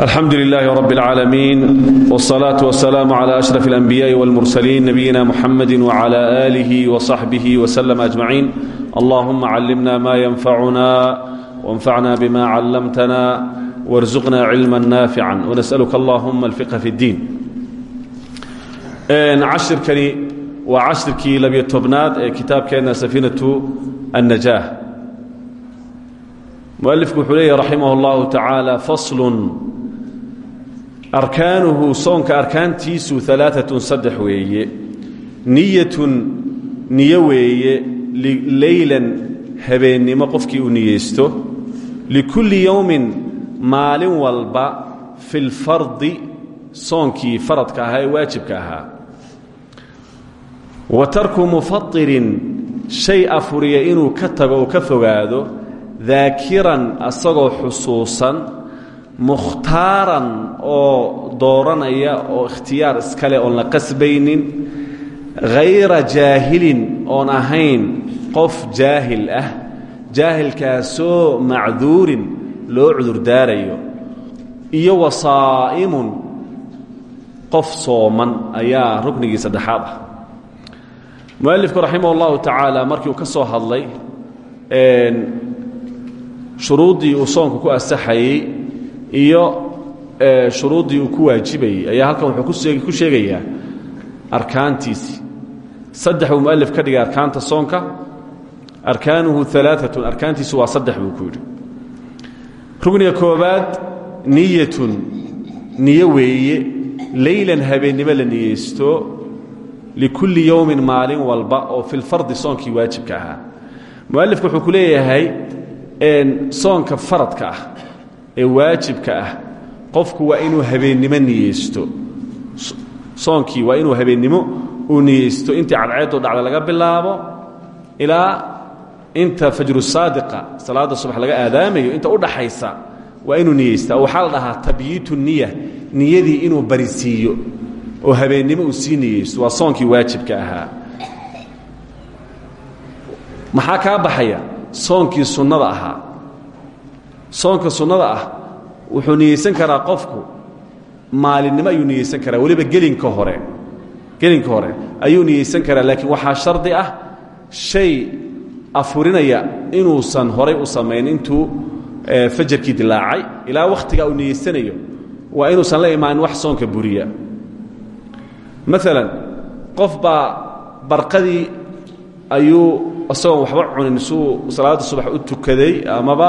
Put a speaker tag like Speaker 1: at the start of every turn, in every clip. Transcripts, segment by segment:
Speaker 1: alxamdu لlh rb اlcaalamiin wالصlaaة وaلسlاam عlى أشرف الأنbiyاءi والmurslيin nabiyina mxamadi وعlى آlih وصaxbih وsلم أجmaعيin اllahuma callimna ma ynfacuna وانfacna bma callamtna وارزqna cilmا naafiعا ونsأlka اllahuma الفqه fi الdiin cashirkani waa cashirkii labiyo tobnaad ee kitaabkeenna safiinaة النajاة mualifku wuxuu leeyahy raximah اllahu tacaala fasl arkaanuhu soonka arkaantiisu alaaatun saddex weeye. Niyatun niyo weeye leylan habeennimo qofkii uu niyeysto. Likulli yowmin maalin walba fi lfardi soonkii faradka ahaa ee waajibka ahaa. Wa tarku mufairin shay afuriya inuu ka tago oo ka fogaado daakiran asagoo xusuusan mukhtaaran oo dooranaya oo ikhtiyaar iskale oon la qasbaynin hayra jaahilin oon ahayn qof jaahil ah jaahilkaasoo macduurin loo cudurdaarayo iyo wasaa'imun qof sooman ayaa ruknigii saddexaad ah. Mualifku raximah اllahu tacaala markii uu ka soo hadlay shuruuddii uu soonku ku asaxayey iyo shuruuddii uu ku waajibayey ayaa halkan wuxuu ku sheegayaa arkaantiisii saddex buu mualif ka dhigay arkaanta soonka. Arkaanuhu alaaatun arkaantiisu waa saddex buu ku yidhi. Rugniga koobaad niyatun niyo weeye. Leylan habeennimo la niyeysto likulli yowmin maalin walba oo filfardi soonkii waajibka ahaa. Mualifku wuxuu ku leeyahay soonka faradka ah ee waajibka ah qofku waa inuu habeennimo niyeysto. Soonkii waa inuu habeennimo uu niyeysto. Intii cadceedu dhacda laga bilaabo ilaa inta fajru saadiqa salaada subax laga aadaamayo inta u dhaxaysa waa inuu niyeysta. Oo waxaa la dhahaa tabyiitu niya niyadii inuu barisiiyo oo habeennimo uu sii niyeysto. Waa soonkii waajibka ahaa. Maxaa kaa baxaya? Soonkii sunnada ahaa soonka sunnada ah wuxuu niyeysan karaa qofku maalinimo ayuu niyeysan karaa weliba gelinka hore gelinka hore ayuu niyeysan karaa laakiin waxaa shardi ah shay afurinaya inuusan horay u samayn intuu fajarkii dilaacay ilaa wakhtigaa uu niyeysanayo waa inuusan la imaanin wax soonka buriya. Maalan qof baa ayuu isagoon waxba cunin suu salaada subax u tukaday amaba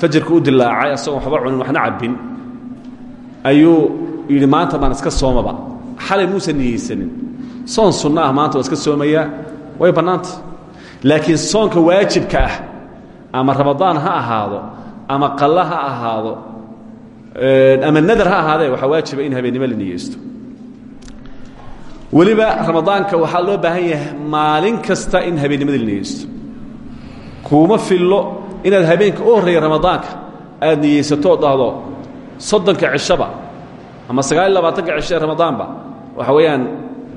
Speaker 1: fajarka u dilaacay isagoon waxba cunin waxna cabbin. Ayuu yidhi maanta baan iska soomaba. Xalay muusan niyeysanin. Soon sunno ah maanta iska soomayaa way bannaanta. Laakiin soonka waajibka ah ama ramadaan ha ahaado ama qalla ha ahaado ama nadar ha ahaadee waxaa waajiba in habeennimo la niyeysto. Weliba ramadaanka waxaa loo baahan yahay maalin kasta in habeennimada la niyeysto. Kuuma fillo inaad habeenka u horreeya ramadaanka aad niyeysato oo dhahdo soddonka cishaba ama sagaal iyo labaatanka ramadaanba waxa weeyaan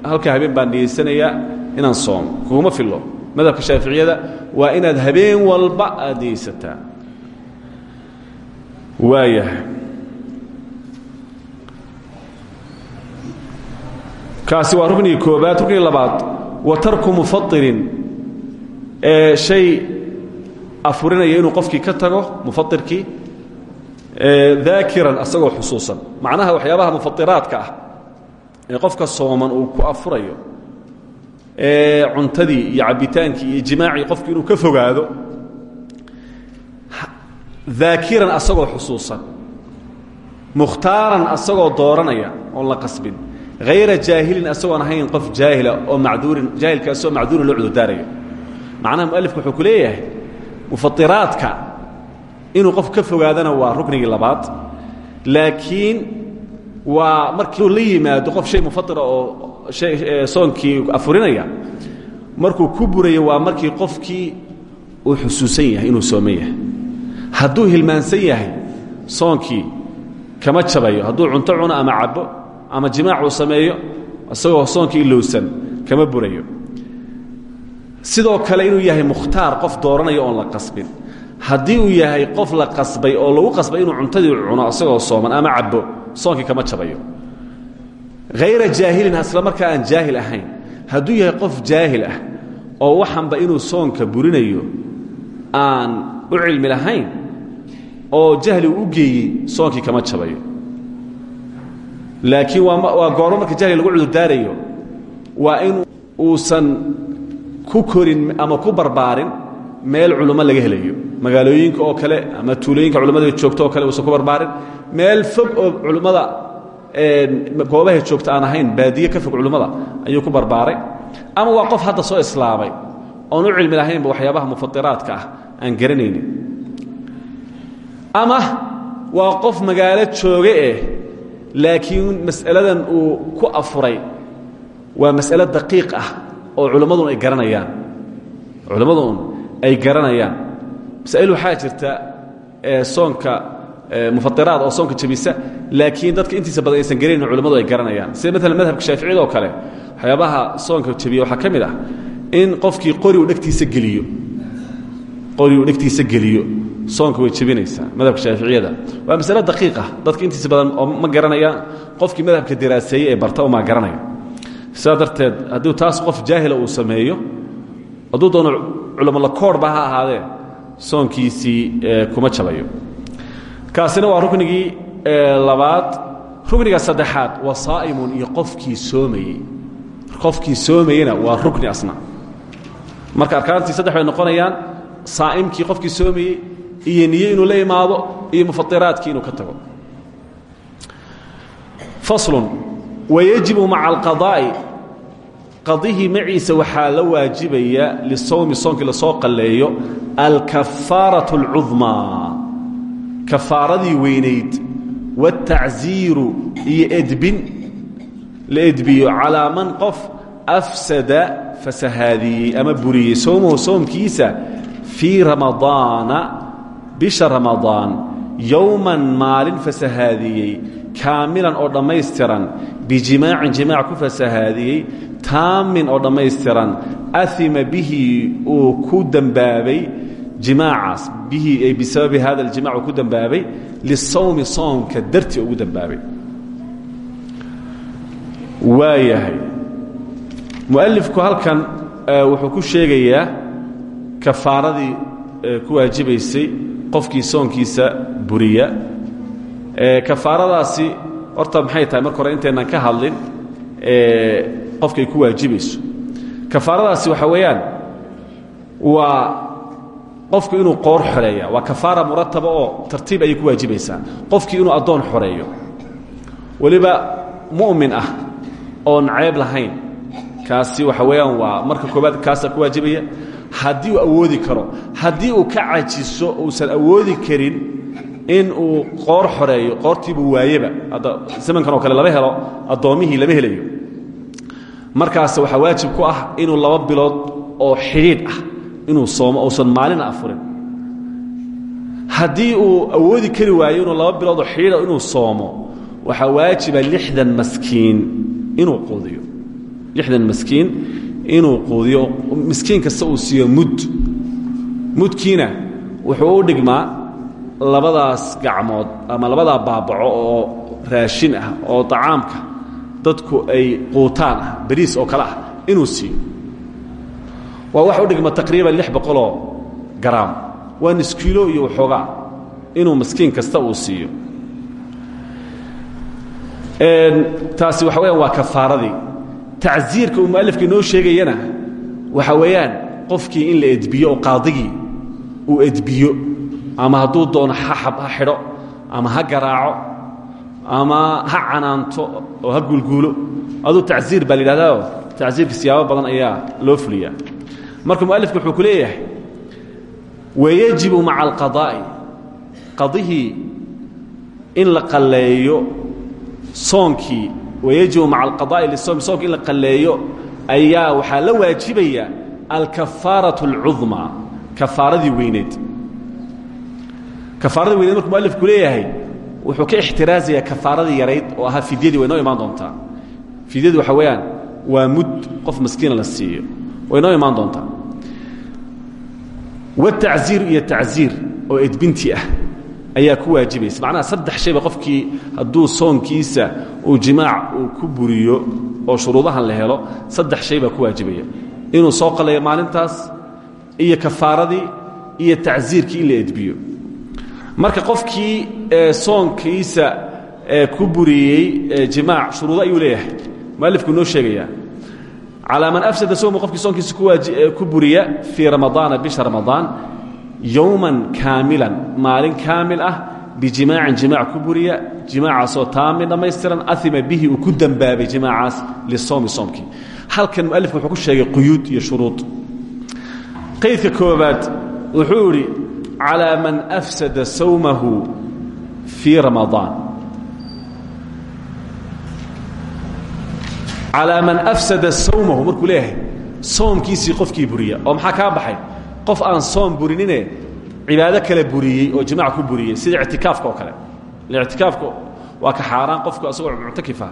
Speaker 1: halka habeen baan niyeysanayaa inaan soomo kuuma fillo. Madhabka shaaficiyada waa inaad habeen walba aad niyeysataa. Kaasi waa ruknigii koobaad ruknigii labaad. Wa tarku mufairin ee shay afurinaya inuu qofkii ka tago mufairkii daakiran asagoo xusuusan. Macnaha waxyaabaha mufairaadka ah ee qofka sooman uu ku afurayo cuntadii iyo cabbitaankii iyo jimaacii qofki inuu ka fogaado daakiran asagoo xusuusan mukhtaaran asagoo dooranaya oon la qasbin hayra jaahilin asagoon ahayn qof jaahila oo maduurin jaahilkaasoo macduurin loo cudurdaarayo macnaha mualifku wuxuu ku leeyahay mufairaadka inuu qof ka fogaadana waa ruknigii labaad laakiin waa markii la yimaado qof shay mufaira oo soonkii afurinaya markuu ku burayo waa markii qofkii uu xusuusan yahay inuu sooman yahay. Hadduu hilmaansan yahay soonkii kama jabayo. Hadduu cunto cuno ama cabo ama jimaac uu sameeyo isagoo soonkii ilowsan kama burayo sidoo kale inuu yahay mukhtaar qof dooranaya oon la qasbin. Haddii uu yahay qof la qasbay oo lagu qasbay inuu cuntadii cuno isagoo sooman ama cabo soonkii kama jabayo. Hayra jaahilin isla markaa aan jaahil ahayn. Hadduu yahay qof jaahil ah oo waxanba inuu soonka burinayo aan u cilmi lahayn oo jahli u geeyey soonkii kama jabayo. Laakiin waa goormo marka jahli lagu cudurdaarayo waa in uusan ku korin ama ku barbaarin meel culummo laga helayo. Magaalooyinka oo kale ama tuulooyinka culimmada joogto oo kale uusan ku barbaarin. Meel fog oo culimmada goobaha joogta aan ahayn baadiye ka fog culimmada ayuu ku barbaaray. Ama waa hadda soo islaamay oon u cilmi lahaynba waxyaabaha mufatiraadka ah aan garanaynin. Ama waa magaalo jooge eh laakiin mas'aladan uu ku afuray waa mas'alo daqiiq ah oo culimmadun ay garanayaan. Culimmadun ay garanayaan. Masaa'il waxaa jirta soonka mufatiraad oo soonka jabisa laakiin dadka intiisa badan aysan garanayn culimmadu ay garanayaan. Sida maalan madhabka shaaficiyada oo kale waxyaabaha soonka jabiya waxaa ka ah in qofkii qori uu dhegtiisa geliyo. Qori uu dhegtiisa geliyo. Soonka way jebinaysaa madhabka shaaficiyada. Waa masale daqiiqa dadka intiisa badan oo ma garanayaan. Qofkii madhabka diraaseeye ee barta umaa garanaya sidaa darteed hadduu taas qof jaahila uu sameeyo hadduu doono culamo la koorhba ha ahaadee soonkiisii kuma jabayo. Kaasina waa ruknigii labaad. Rukniga saddexaad waa saa'imun iyo qofkii soomayey. Qofkii waa rukni asna. Marka arkaantii saddex bay noqonayaan saa'imkii qofkii soomayey iyo niye inuu la imaado iyo mufatiraadkii inuu ka tago wayajibu maca alqadaa'i qadihii maciisa waxaa la waajibaya lisawmi soonkii lasoo qalleeyo alkafaaraة اlcudmaa kafaaradii weynayd wاtacziiru iyo edbin la edbiyo calaa man qof afsada fasahaadiyey ama buriyey sowmahu soomkiisa fii ramadaana bisha ramadaan yowman maalin fasahaadiyey kaamilan oo dhammaystiran bijimaacin jimaac ku fasahaadiyey taamin oo dhammaystiran aima bihi uu ku dembaabay jimaacaas bihi ay bisababi hada aljimac uu ku dembaabay lisawmi soomka dartii ugu dembaabay waayahay. Mualifku halkan wuxuu ku sheegayaa kafaaradii ku waajibaysay qofkii soonkiisa buriya. Kafaaradaasi horta maxay tahay marka hore intaynan ka hadlin qofkay ku waajibayso kafaaradaasi waxa weeyaan waa qofku inuu qoor xoreeya waa kafaara murataba oo tartiib ayay ku waajibaysaa qofkii inuu addoon xoreeyo weliba mu'min ah oon ceeb lahayn kaasi waxa weeyaan waa marka koobaad kaasaa ku waajibaya. Haddii uu awoodi karo haddii uu ka cajiso uusan awoodi karin in uu qoor xoreeyo qoortiibuu waayeba. Zamankan oo kale lama helo addoommihii lama helayo. Markaas waxaa waajib ku ah inuu laba bilood oo xidhiidh ah inuu soomo uusan maalina afurin. Haddii uu awoodi kari waayo inuu laba bilood oo xidhiidha inuu soomo waxaa waajiba lixdan maskiin inuu quudiyo. Lixdan maskiin inuu quudiyo. Miskiin kasta siiyo mud. Mudkiina wuxuu u dhigmaa labadaas gacmood ama labadaa baabaco oo raashin ah oo طacaamka dadku ay quutaan ah bariis oo kale ah inuu siiyo. Waa wax u dhigma taqriiban lix boqoloo garaam. Waa niskiilo iyo waxoogaa inuu miskiin kasta uu siiyo. Taasi waxa weyaan waa kafaaradii. Tacsiirka uu mualifka inoo sheegayana waxa weeyaan qofkii in la edbiyo oo qaadigii uu edbiyo ama hadduu doono ha xidho ama ha garaaco ama ha canaanto oo ha guulguulo aduu tacsiir baa la tacsiirka siyaabo badan ayaa loo fuliyaa. Marka mualifku wuxuu ku leeyahay wayajibu maca alqadaa'i qadihii in la qalleeyo soonkii wayajibu maca alqadaa'i lisowmi soomkii in la qalleeyo ayaa waxaa la waajibaya alkafaaraة اlcudmaa kafaaradii weyneed kafaaradii weyneed markuu mualifku leeyahay wuxuu ka ixtiraazayaa kafaaradii yarayd oo ahaa fidyadii way noo imaan doontaa. Fidyadu waxa weeyaan waa mud qof maskiina la siiyo. Way noo imaan doontaa. Wataziir iyo tacziir oo edbinti ah ayaa ku waajibaysa. Macnaha saddex shayba qofkii hadduu soonkiisa uu jimaac uu ku buriyo oo shuruudahan la helo saddex shay ku waajibaya. Inuu soo qalayo maalintaas iyo kafaaradii iyo tacsiirkii in la marka qofkii soonkiisa ku buriyey jimaac shuruudo ayuu leeyahay. Mualifku noo sheegaya calaa man afsada sowma qofkii soonkiisa ku buriya fii ramadaana bisha ramadaan yowman kaamilan maalin kaamil ah bijimaacin jimaac ku buriya jimaacaasoo taamin dhammaystiran aima bihi uu ku dembaabay jimaacaas lisoomi soomkii. Halkan mualifku wuxuu ku sheegay quyuud iyo shuruud. Qaydka koobaad wuxuu calىa man afsada sawmahu fii ramadaan calىa man afsada sawmahu markuu leeyahay soomkiisii qofkii buriya oo maxaa kaa baxay qof aan soom burinine cibaado kale buriyey oo jimaac ku buriyey sida ictikaafka oo kale ictikaafku waa ka xaaraan qofku asagoo muctakifa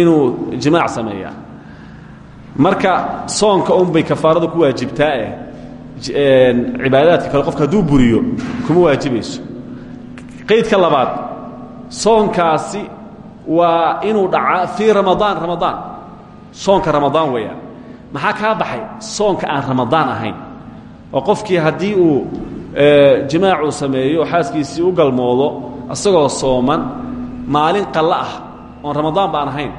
Speaker 1: inuu jimaac sameeyaa marka soonka unbay kafaaradu ku waajibtaa cibaadaadka kale qofka hadduu buriyo kuma waajibayso qaydka labaad soonkaasi waa inuu dhacaa fii ramadaan ramadaan. Soonka ramadaan weeyaan. Maxaa kaa baxay? Soonka aan ramadaan ahayn. Oo qofkii haddii uu jimaacuu sameeyo xaaskiisii u galmoodo isagoo sooman maalin qallo ah oon ramadaan baan ahayn.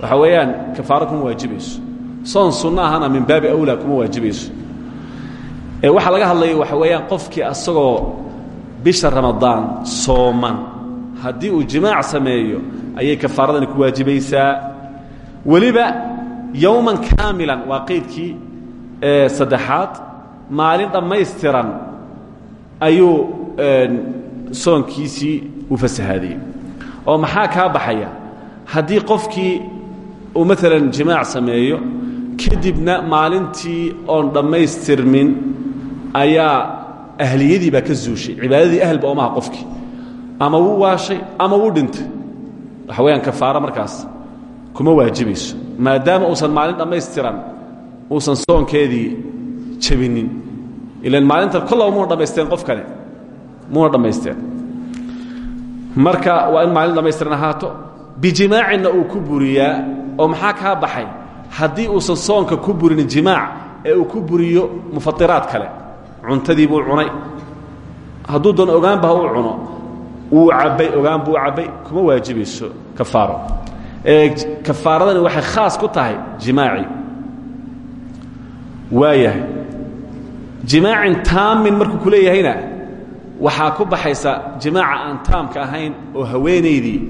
Speaker 1: Waxa weeyaan kafaaro kuma waajibayso soon sunno ahana min baabi awlaa kuma waajibayso waxaa laga hadlaya waxa weeyaan qofkii asagoo bisha ramadaan sooman. Haddii uu jimaac sameeyo ayay kafaaradani ku waajibaysaa. Weliba yowman kaamilan waa qaydkii saddexaad maalin dhammaystiran ayuu soonkiisii u fasahaadiyey. Oo maxaa kaa baxaya? Haddii qofkii uu maalan jimaac sameeyo kadibna maalintii oon dhammaystirmin ayaa ahliyadii baa ka zuushay. Cibaadadii ahlba omaha qofkii. Ama wuu waashay ama wuu dhintay. Waxa weyaan kafaaro markaas kuma waajibayso maadaama uusan maalin dhammaystiran uusan soonkeedii jabinin. Ilan maalinta kollaba muna dhammaysteen qof kale. Muna dhammaysteen. Marka waa in maalin dhammaystiran ahaato. Bijimaacinna uu ku buriyaa oo maxaa kaa baxay? Haddii uusan soonka ku burin jimaac ee uu ku buriyo mufatiraad kale cuntadii buu cunay. Hadduu doon ogaanba ha u cuno. Wuu cabbay ogaan buu cabbay kuma waajibayso kafaaro. Kafaaradani waxay khaas ku tahay jimaaci. Waayahay. Jimaacin taamin markuu ku leeyahayna waxaa ku baxaysa jimaaca aan taamka ahayn oo haweenaydii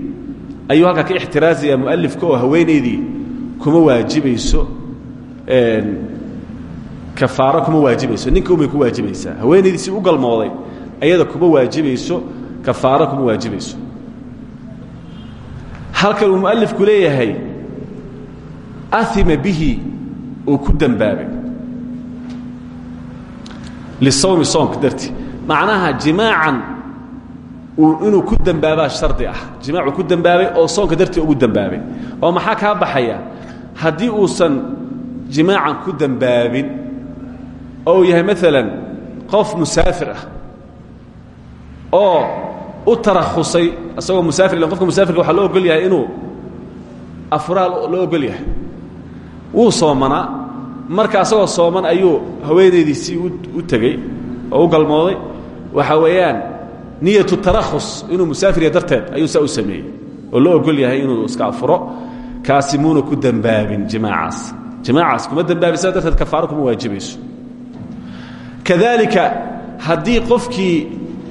Speaker 1: ayuu halkaa ka ixtiraazaya mualifka oo haweenaydii kuma waajibayso kafaaro kuma waajibayso ninka umay ku waajibaysaa haweenaydiisii u galmooday ayada kuma waajibayso kafaaro kuma waajibayso halkan uu mualifku leeyahay ahima bihi uu ku dembaabay lisawmi soomka darti macnaha jimaacan inuu ku dembaabaa shardi ah. Jimaacuu ku dembaabay oo soonka dartii ugu dembaabay oo maxaa kaa baxaya? Haddii uusan jimaacan ku dembaabin oo uu yahay maalan qof musaafir ah oo u tarakhusay isagoo musaafir qofka musaafirka waxaa loo ogol yahay inuu afuraal loo ogol yahay. Marka asagoo sooman ayuu haweenaydiisii u tegey oo u galmooday. Waxa weeyaan niyatu tarakhus inuu musaafirya darteed ayuu saa u sameeyey oo loo ogol yahay inuu iska afuro. Kaasi ku dembaabin jimaacaas. Jimaacaas kuma dembaabin darteed kafaaro kuma waajibayso kadaalika haddii qofkii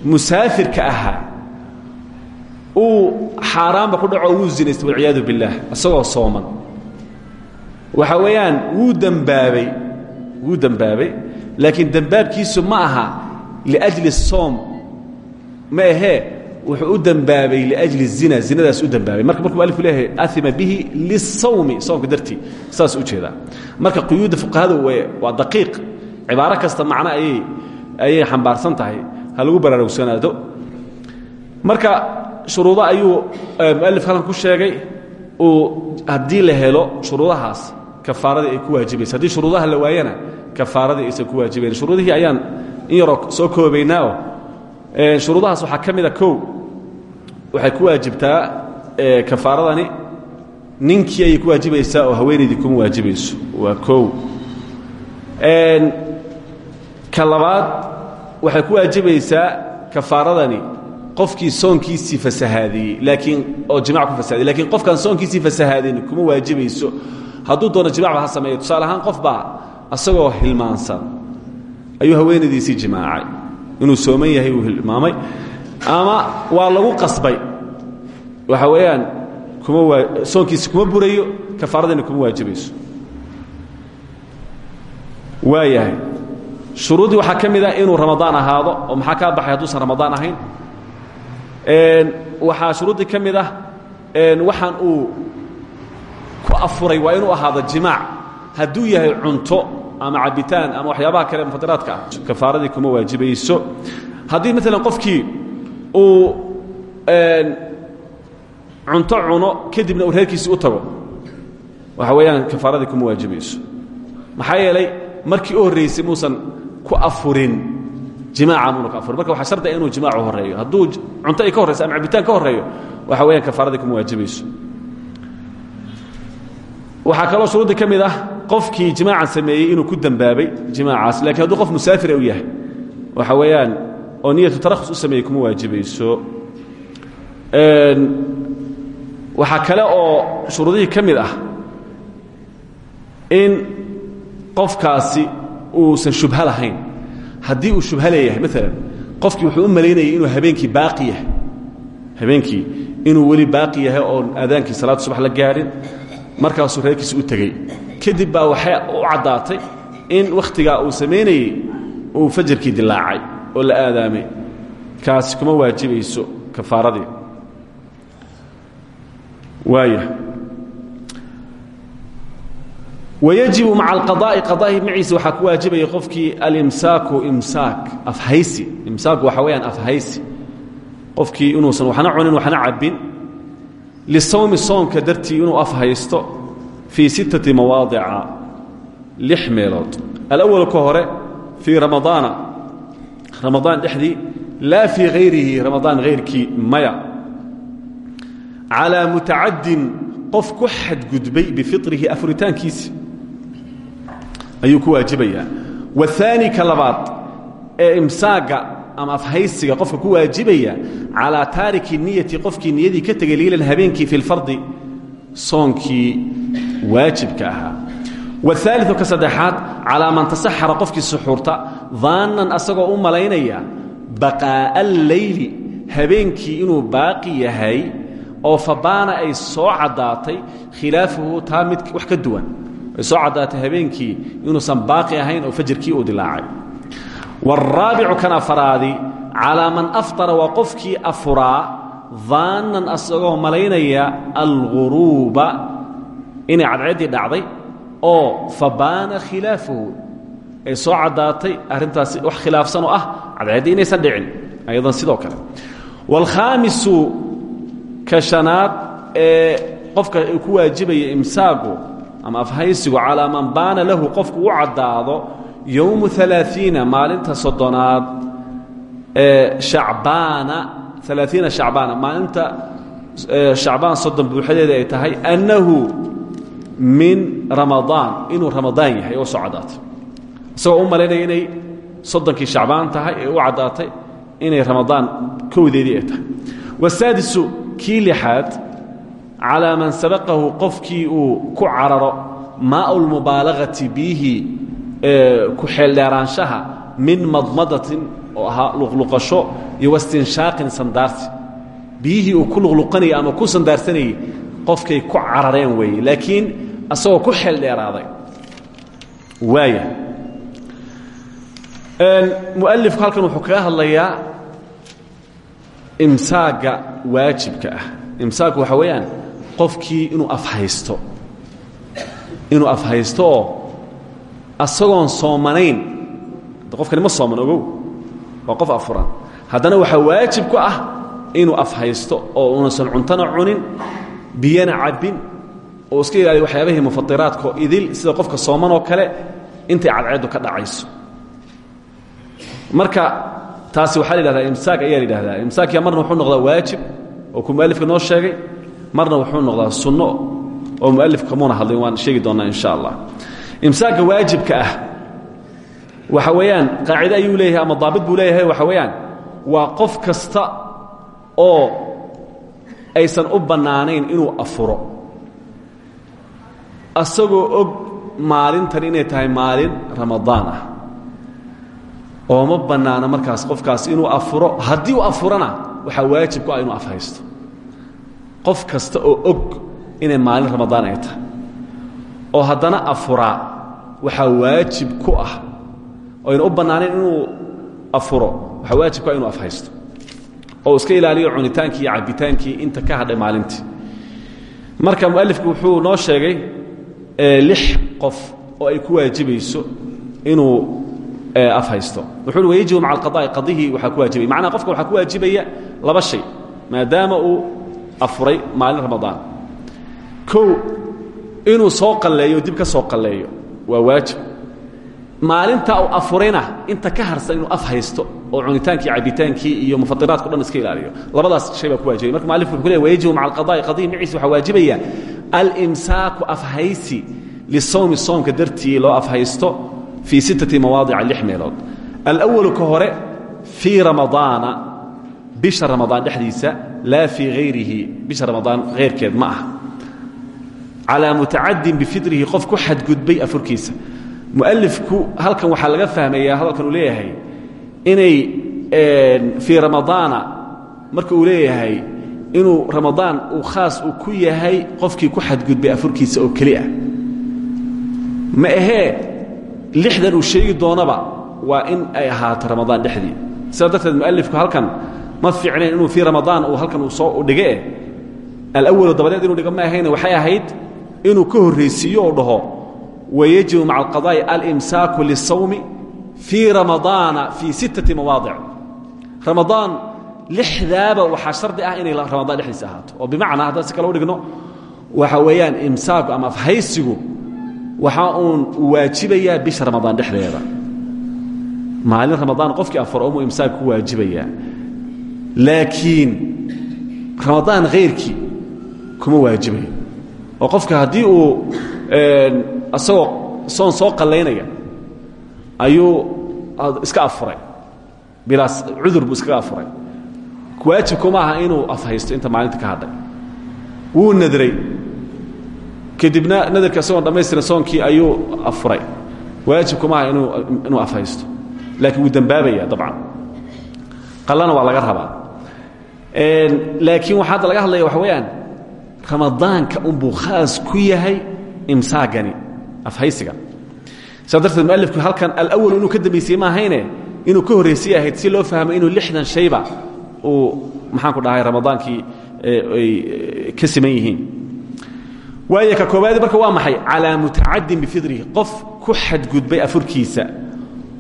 Speaker 1: musaafirka ahaa uu xaaraanba ku dhaco wuu zinaysta walciyaadu billaah isagoo sooman. Waxa weeyaan wuu dembaabay wuu dembaabay laakiin dembaabkiisu ma aha liajli soom. Ma ahee wuxuu u dembaabay liajli zina zinadaas u dembaabay marka markuu alku leeyahay aima bihi lisawmi soomka dartii saas u jeedaa. Marka quyuudda fuqahada waa daqiiq cibaaro kasta macno ayay xambaarsan tahay ha baraarugsanaado. Marka shuruudo ayuu mualifka halkan ku sheegay uu haddii la helo shuruudahaas kafaaradii ay ku waajibaysa haddii shuruudaha la waayana kafaaradii aysan ku waajibayn shuruudihii ayaan in yaroo soo koobaynaaoo shuruudahaas waxaa ka mida kow. Ku waajibtaa kafaaradani. Ninkii ayay ku waajibaysaa oo haweenaydii kuma waajibayso waa kow ka labaad waxay ku waajibaysaa kafaaradani. Qofkii soonkiisii fasahaadiyey laakiin oo jimac ku fasahadiyey lakiin qofkaan soonkiisii fasahaadin kuma waajibayso. Hadduu doono jimacba ha sameeyo. Tusaale ahaan qof baa asagoo hilmaansan. Ayuu haweenaydiisii jimaacay. Inuu sooman yahay uu hilmaamay. Ama waa lagu qasbay. Waxa weeyaan kuma soonkiisi kuma burayo kafaaradina kuma waajibayso. Waa yahay shuruuddii waxaa ka mid ah inuu ramadaan ahaado oo maxaa kaa baxay hadduusan ramadaan ahayn? Waxaa shuruuddii ka mid ah waxaan uu ku afuray waa inuu ahaado jimaac. Hadduu yahay cunto ama cabitaan ama waxyaabaha kale mufadiraadka ah kafaaradii kuma waajibayso haddii maalan qofkii uu cunto cuno kadibna uu reerkiisii u tago waxa weeyaan kafaaradii kuma waajibayso maxaa yeelay markii u horraysay muusan ku afurin. Jimaaca muuna ka afurin marka waxaa shardiga inuu jimaacu horreeyo. Hadduu cunto ay ka horrayso ama cabitaan ka horreeyo waxa weeyaan kafaaradii kuma waajibayso waxaa kaloo shuruuddii ka mid ah qofkii jimaacan sameeyey inuu ku dembaabay jimaacaas lakiin hadduu qof musaafira u yahay waxa weeyaan oo niyatu tarakhus u sameeyey kuma waajibayso waxaa kale oo shuruudihii ka mid ah in qofkaasi uusan shubha lahayn. Haddii uu shubha leeyahay maalan qofkii wuxuu u malaynayay inuu habeenkii baaqi yahay. Habeenkii inuu weli baaqi yahay oon aadaankii salaadda subax la gaadhin markaasuu reerkiisi u tegey. Kadib baa waxay u caddaatay in wakhtigaa uu samaynayey uu fajarkii dilaacay oo la aadaamay. Kaasi kuma waajibayso kafaaradii waaya wayajibu maca alqadaa'i qadaa'i maciisa waxaa ku waajibaya qofkii alimsaaku imsaak afhaysi. Imsaaku waxa weeyaan afhaysi. Qofkii inuusan waxna cunin waxna cabbin. Lisawmi soomka dartii inuu afhaysto fii sittati mawaadica lix meelood. Alawal ka hore fii ramadaana. Ramadaan dhexdii laa fii hayrihi ramadaan hayrkii maya. Calaa mutacadin qof ku xadgudbay bifitrihi afuritaankiisi ayuu ku waajibayaa. Wahaani ka labaad ee imsaaga ama afhaysiga qofka ku waajibaya calaa taariki niyati qofkii niyadii ka tegay liilan habeenkii fi lfardi soonkii waajibka ahaa. Waaliu ka saddexaad calaa man tasaxara qofkii suxuurta daannan asagoo u malaynaya baqaa'a alleyli habeenkii inuu baaqi yahay oo fabaana ay soo caddaatay khilaafuhu taa mid wax ka duwan ay soo habeenkii inuusan baaqi ahayn oo fajarkii uu dilaacay. Wاraabicu kan afaraadi calaa man aftara waa qofkii afuraa daannan asagoo malaynaya alguruuba inay cadceeddii dhacday oo fabaana khilaafuhu ay soo caddaatay arrintaasi wax khilaafsan ah cadceeddii inaysan dhicin ayadan sidoo kale. Wاlkhaamisu ka shanaad ee qofka uu ku waajibaya imsaagu ama afhaysigu calaa baana lahu qofku u caddaado yowmu aaaiina maalinta soddonaad ee shacbaana alaaiina shacbaana maalinta shacbaan soddon buuxadeeda ay tahay annahu min ramadaan inuu ramadaan yahay oo soo caddaatay. Inay soddonkii shacbaan tahay u caddaatay inay ramadaan kowdeedii ay tahay. Wasaadisu kii lixaad calaa man sabaqahu qofkii uu ku cararo maau lmubaalagati biihi ku xeeldheeraanshaha min madmadatin oo ahaa luqluqasho iyo wastinshaaqin sandaarsi. Biyihii ku luqluqanayay ama ku sandaarsanayey qofkay ku carareen weeye laakiin asagoo ku xeeldheeraaday waaya mualifku halkan wuxuu kaga hadlayaa imsaaga waajibka ah. Imsaagku waxa weeyaan qofkii inuu afhaysto. Inuu afhaysto oo asagoon soomanayn. Qofkani ma sooman ogow. Waa qof afuran haddana waxaa waajib ku ah inuu afhaysto oo unasan cuntona cunin biyana cabbin oo iska ilaaliya waxyaabahii mufatiraadko idil sida qofka sooman oo kale intay cadceeddu ka dhacayso. Marka taasi waxaa la yidhahdaa imsaak ayaa la yidhahdaa. Imsaakiya marna wuxuu noqdaa waajib oo ku mualifka noo sheegay marna wuxuu noqdaa sunno oo mualifka muuna hadlin waan sheegi doonnaa insha allah. Imsaaka waajibka ah waxa weeyaan qaacide ayuu leeyahay ama daabit buu leeyahay waxa weeyaan waa qof kasta oo aysan u bannaanayn inuu afuro. Asagoo og maalintan inay tahay maalin ramadaan ah oo ma bannaano markaas qofkaas inuu afuro. Haddii uu afurana waxaa waajib ku ah inuu afhaysto qof kasta oo og inay maalin ramadaan ay tahay. Oo haddana afuraa waxaa waajib ku ah oo ayna u bannaanayn inuu afuro waxaa waajib ku ah inuu afhaysto. Oo iska ilaaliyo cunitaankii iyo cabbitaankii inta ka hadhay maalintii. Marka mualifku wuxuu noo sheegay lix qof oo ay ku waajibayso inuu afhaysto. Wuxuu uhi wayajibu maca alqada'i qadihii waxaa ku waajibaya macnaa qofka waxaa ku waajibaya laba shay maadaama uu afuray maalin ramadaan kow inuu soo qalleeyo dib ka soo qalleeyo waa waajib. Maalintaa uu afurayna inta ka harsan inuu af haysto oo cunitaankii cabitaankii iyo mufatiraadko dhan iska ilaaliyo. Labadaas shay baa ku waajibaya marka mualifku wuxuu leey wayajibu maca alqada'i qadihi maciisa waxaa waajibaya alimsaaku afhaysi lisawmi soomka dartii loo afhaysto fii sittati mawaadica lix meelood. Alwalu ka hore fii ramadaana bisha ramadaan dhexdiisa laa fii hayrihi bisha ramadaan hayrkeed ma aha. Calaa mutacadin bifidrihi qof ku xadgudbay afurkiisa. Mualifku halkan waxaa laga fahmayaa hadalkan uu leeyahay inay fii ramadaana marka uu leeyahay inuu ramadaan uu khaas uu ku yahay qofkii ku xadgudbay afurkiisa oo keli ah. Ma ahee lixdan uu sheegi doonaba waa in ay ahaato ramadaan dhexdii. Sidaa darteed mualifku halkan ma fiicnayn inuu fii ramadaan uu halkan uu soo dhige. Alawalu dabadeed inuu dhigo ma ahayne waxay ahayd inuu ka horraysiiyo dhaho wayajibu maca alqadaa'i alimsaaku lisawmi fii ramadaana fii sittati mawaadic. Ramadaan lixdaaba waxaa shardi ah inay ramadaan dhexdiisa oo bimacnaa haddaan si kale u dhigno waxa weeyaan imsaaku ama afhaysigu waxaa uun waajibayaa bisha ramadaan dhexdeeda. Maalin ramadaan qofkii afar umuu imsaak ku laakiin ramadaan hayrkii kuma waajibayo oo qofka haddii uu isagoo soon soo qallaynaya ayuu iska afuray bilaas cudur buu iskaga afuray waajibkuma aha inuu afhaysto inta maalinta ka hadhay wuu nadray kadibna nadarka isagoon dhammaystiran soonkii ayuu afuray waajibkuma aha inuu inuu afhaysto laakiin wuu dembaabaya dabcan qallana waa laga rabaa laakiin waxaa hadda laga hadlaya waxa weeyaan ramadaanka unbuu khaas ku yahay imsaagani afhaysiga. Saa darteed mualifku halkan alawal inuu ka dambaysiyey ma ahayne inuu ka horraysay ahayd si loo fahmo inuu lixdan shayba uu maxaanku dhahay ramadaankii ay ka siman yihiin. Waayo ka koobaadi marka waa maxay? Calaa mutacadin bifidrihi. Qof ku xadgudbay afurkiisa.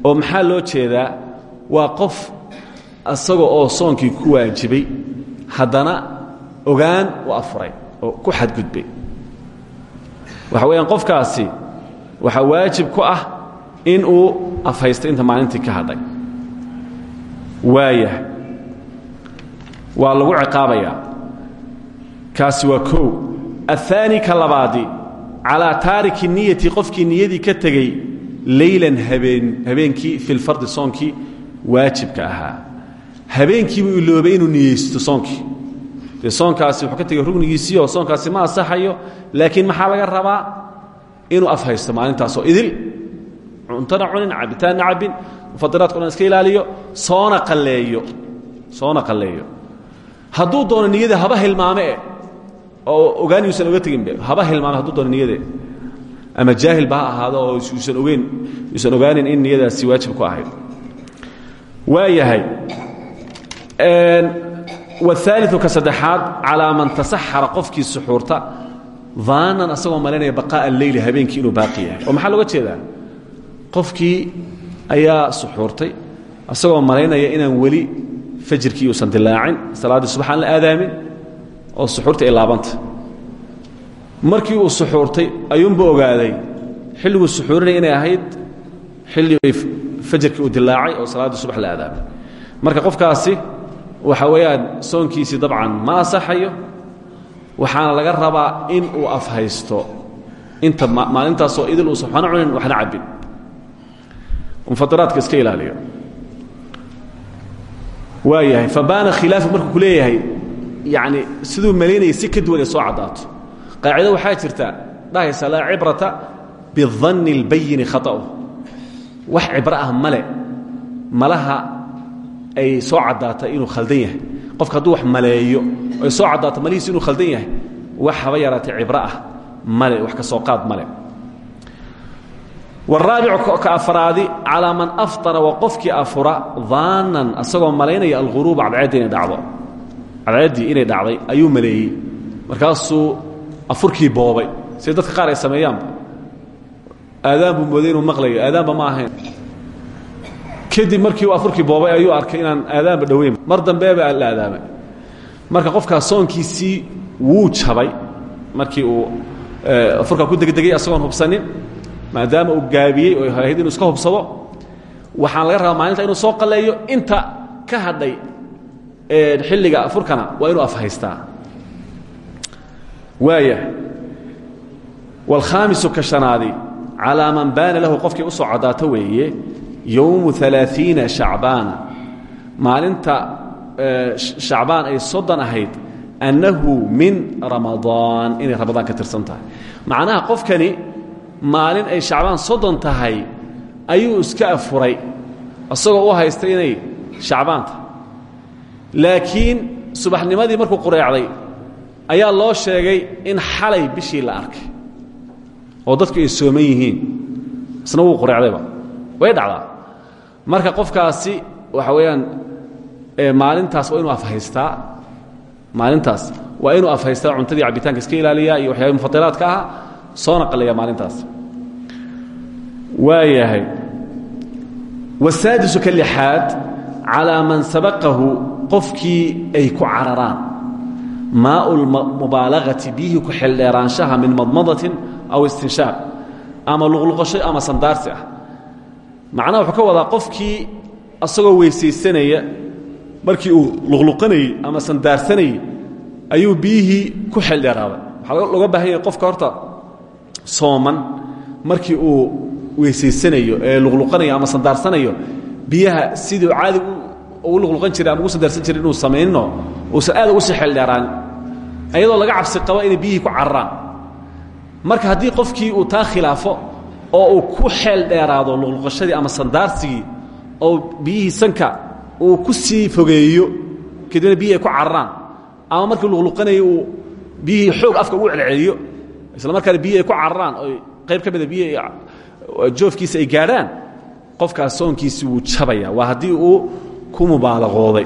Speaker 1: Oo maxaa loo jeedaa? Waa qof isaga oo soonkii ku waajibay haddana ogaan u afuray oo ku xadgudbay waxa weeyaan qofkaasi waxaa waajib ku ah in uu afhaysto inta maalintii ka hadhay waaya waa lagu ciqaabayaa kaasi waa kow aلثaani ka labaadi calىa taariki niyati qofkii niyadii ka tegey leylan habeen habeenkii fi lfardi soonkii waajibka ahaa habeenkiibuu iloobay inuu niyeysto soonkii. Dee soonkaasi wuxuu ka tegey rugnigiisii oo soonkaasi ma asaxayo laakiin maxaa laga rabaa? Inuu afhaysto maalintaasoo idil. Cuntona cunin cabitaanna cabbin mufadiraadko dhan iska ilaaliyo soona qalleeyo soona qalleeyo. Hadduu doono niyada haba hilmaamee oo ogaan yuusan oga teginbe haba hilmaame hadduu doono niyade. Ama jaahilba ha ahaado oo yuusan ogeyn yuusan ogaanin in niyadaasi waajib ku ahayd. Waa waاaaliu ka saddexaad calaa man tasaxara qofkii suxuurta daanan asagoo malaynaya baqaa'a leyli habeenkii inuu baaqi yahay. Oo maxaa looga jeedaa? Qofkii ayaa suxuurtay asagoo malaynaya inaan weli fajirkii uusan dilaacin salaaddii subax aan la oo suxuurta ay markii uu suxuurtay ayuunbu ogaaday xilliguu suxuurinaya inay ahayd xilli fajarkii uu dilaacay oo salaaddii subax la aadaamay marka qofkaasi waxa weeyaan soonkiisii dabcan ma asaxayo waxaana laga rabaa in uu afhaysto. Inta maalintaasoo idil uusan waxna cunin waxna cabbin. Mufatiraadka iska ilaaliyo. Waayahay fabaana khilaafu markuu ku leeyahay siduu malaynayay si ka duwan soo caddaato. Qaacido waxaa jirta dhahaysa laa cibrata bidanni اlbayini khaطa'u wax cibro ah male malaha ay soo caddaatay inuu khaldan yahay. Qofka hadduu wax maleeyo ay soo caddaato malihiisu inuu khaldan yahay wax haba yaraatay cibro ah male wax ka soo qaad male. Waraabicu ka afraadi calaa man afطara waa qofkii afura daanan asagoo malaynaya alguruuba cadceedda inay dhacdo. Cadceeddii inay dhacday ayuu maleeyey. Markaasuu afurkii boobay. Sida dadka qaar ay sameeyaanba aadaan buu mooday inuu maqlayo aadaanba ma ahayn kadib markii uu afurkii boobay ayuu arkay inaan aadaanba dhoweyn. Mar dambeeba aan la aadaamay. Marka qofkaa soonkiisii wuu jabay markii uu e, afurka ku degdegay asagoon hubsanin maadaama uu gaabiyey oo hayd inuu iska hubsado waxaan laga rabaa maalinta inuu soo qaleeyo. Inta ka hadhay e, xilliga afurkana waa inuu afhaystaa. Waaya wاlkhaamisu ka shanaadi calaa man baana lahu qofkii u soo caddaato weeye yowmu alaaiina shacbaana maalinta shacbaan ay soddon ahayd annahu min ramadaan. Inay ramadaan ka tirsan tahay. Macnaha qofkani maalin ay shacbaan soddon tahay ayuu iska afuray. Isagoo u haysta inay shacbaan tahay. Laakiin subaxnimadii markuu qureecday ayaa loo sheegay in xalay bishii la arkay. Oo dadku ay sooman yihiin. Isna wuu way dhacdaa marka qofkaasi waxa weeyaan maalintaas waa inuu afhaystaa maalintaas waa inuu afhaystaa cuntadii cabitaanka iska ilaaliyaa iyo waxyaaba mufadilaadka aha soona qaleeya maalintaas. Waa yahay wasaadisu ka lixaad man sabaqahu qofkii ay ku cararaan. Maau lmubaalagati biyihii ku xeldheeraanshaha min madmadatin aw istinshaaq ama luqluqasho ama sandaarsi ah macnaha wuxuu ka wadaa qofkii asagoo weysaysanaya markii uu luqluqanayey ama sandaarsanayey ayuu biyihii ku xeldheeraaday waxaa looga baahan yahay qofka horta sooman markii uu weysaysanayo ee luqluqanayo ama sandaarsanayo biyaha siduu caadi ugu luqluqan jiray ama ugu sandaarsan jiray inuu samayno uusan aad ugu sii xeeldheeraan ayadoo laga cabsi qabo inay biyihii ku cararaan marka haddii qofkii uu taa khilaafo oo uu ku xeel dheeraado luqluqashadii ama sandaarsigii oo biyihii sanka uu ku sii fogeeyo kadibna biyihii ku cararaan ama markii luqluqanayo uu biyihii xoog afka ugu celceliyo isla markaana biyihii ku cararaan oo qayb ka mida biyihii joofkiisa ay gaadhaan qofkaas soonkiisi wuu jabaya. Waa haddii uu ku mubaalaqooday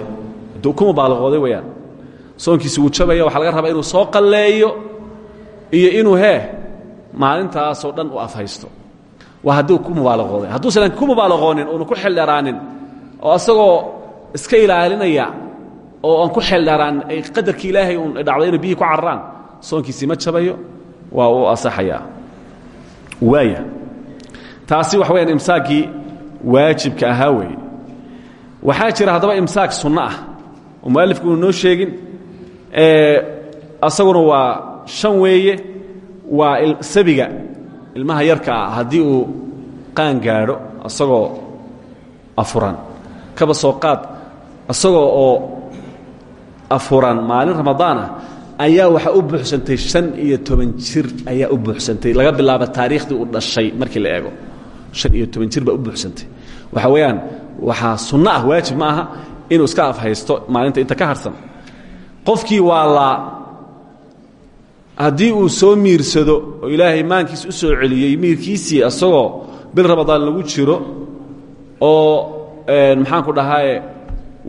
Speaker 1: haddii ku mubaalaqooday weyaan soonkiisi wuu jabaya waxaa laga rabaa inuu soo qalleeyo iyo inuu hee maalintaasoo dhan u afhaysto waa haddii uu ku mubaalaqooday hadduusan ku mubaalaqoonin uuna ku xeldheeraanin oo asagoo iska ilaalinaya oo aan ku xeldheeraanin ay qadarkii ilaahay uun dhacday inay biyihii ku cararaan soonkiisii ma jabayo waa uu asaxayaa. Waaya taasi waxa weyaan imsaakii waajibka ahaa weeye. Waxaa jira haddaba imsaak sunno ah oo mualifku unu noo sheegin asaguna waa shan weeye waa sabiga ilmaha yarka ah uu qaan gaadho asagoo afuran. Kaba soo qaad asagoo oo afuran maalin ramadaanah ayaa waxaa u buuxsantay شhan iyo toban jir ayaa u buuxsantay. Laga bilaabo taariikhdii uu dhashay markii la eego. شhan iyo toban jir baa u buuxsantay. Waxa weeyaan waxaa sunno ah waajib ma aha inuu iska afhaysto maalinta inta ka harsan. Qofkii waa la haddii uu soo miirsado oo ilaahay maankiis u soo celiyey miirkiisii asagoo bil ramadaan lagu jiro oo maxaan ku dhahaaye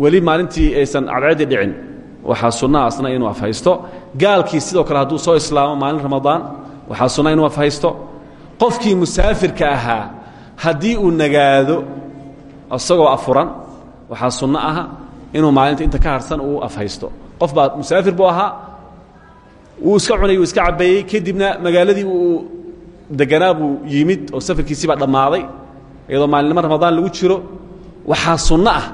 Speaker 1: weli maalintii aysan cadceeddii dhicin waxaa sunnaha asna inuu afhaysto. Gaalkii sidoo kale hadduu soo islaamo maalin ramadaan waxaa sunna inuu afhaysto. Qofkii musaafirka ahaa haddii uu nagaado isagoo afuran waxaa sunno aha inuu maalinta inta ka harsan uu afhaysto. Qof musaafir buu ahaa wuu iska cunay wuu iska cabeeyey kadibna magaaladii uu deganaa buu yimid oo safarkiisii baa dhammaaday iyadoo maalinimo ramadaan lagu jiro. Waxaa sunno ah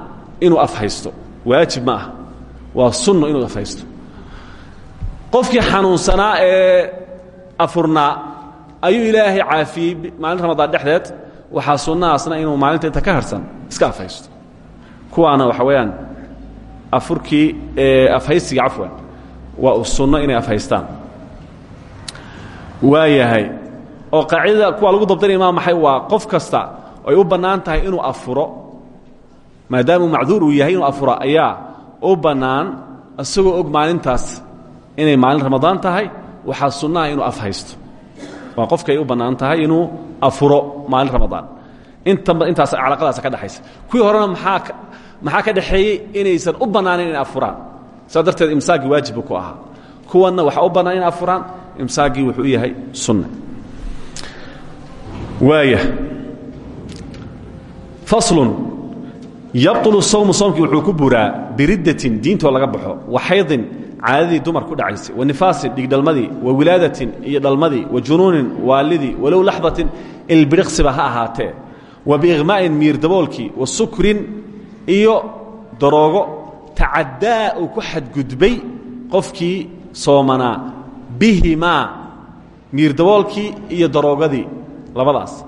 Speaker 1: inuu afhaysto. Waajib ma waa sunno inuu afhaysto. Qofkii xanuunsanaa ee afurnaa ayuu ilaahay caafiyey maalin ramadaan dhexdeed. Waxaa sunnahaasna inuu maalinta inta ka harsan iska afhaysto. Kuwaana waxa weeyaan afurkii afhaysiga cafwan waa sunno inay afhaystaan. Waayahay oo qaacidada kuwa lagu dabdanaya maa maxay waa qof kasta ay u bannaan tahay inuu afuro maadaamuu macduur uu yahay inuu afuro ayaa u bannaan isagoo og maalintaas inay maalin ramadaan tahay waxaa sunnaha inuu afhaysto. Waa qofka ay u bannaan tahay inuu afuro maalin ramadaan. Intaas calaqadaasa ka dhexaysa kuwii horena maxaa ka dhexeeyey inaysan u bannaanayn inay afuraan saas darteed imsaagii waajibbu ku ahaa. Kuwanna waxaa u bannaan inay afuraan imsaagii wuxuu yahay sunna. Waaya faslun yabطulu sawmu soomkii wuxuu ku buraa biriddatin diintoo laga baxo wa xaydin caadadii dumar ku dhacaysay wa nifaasin dhigdhalmadii wa wilaadatin iyo dhalmadii wa junuunin waalidii walow laxdatin ilbiriqsiba ha ahaatee wa biiqmaa'in miirdaboolkii wa sukrin iyo daroogo tacaddaa uu ku xadgudbay qofkii soomanaa bihimaa miirdaboolkii iyo daroogadii labadaas.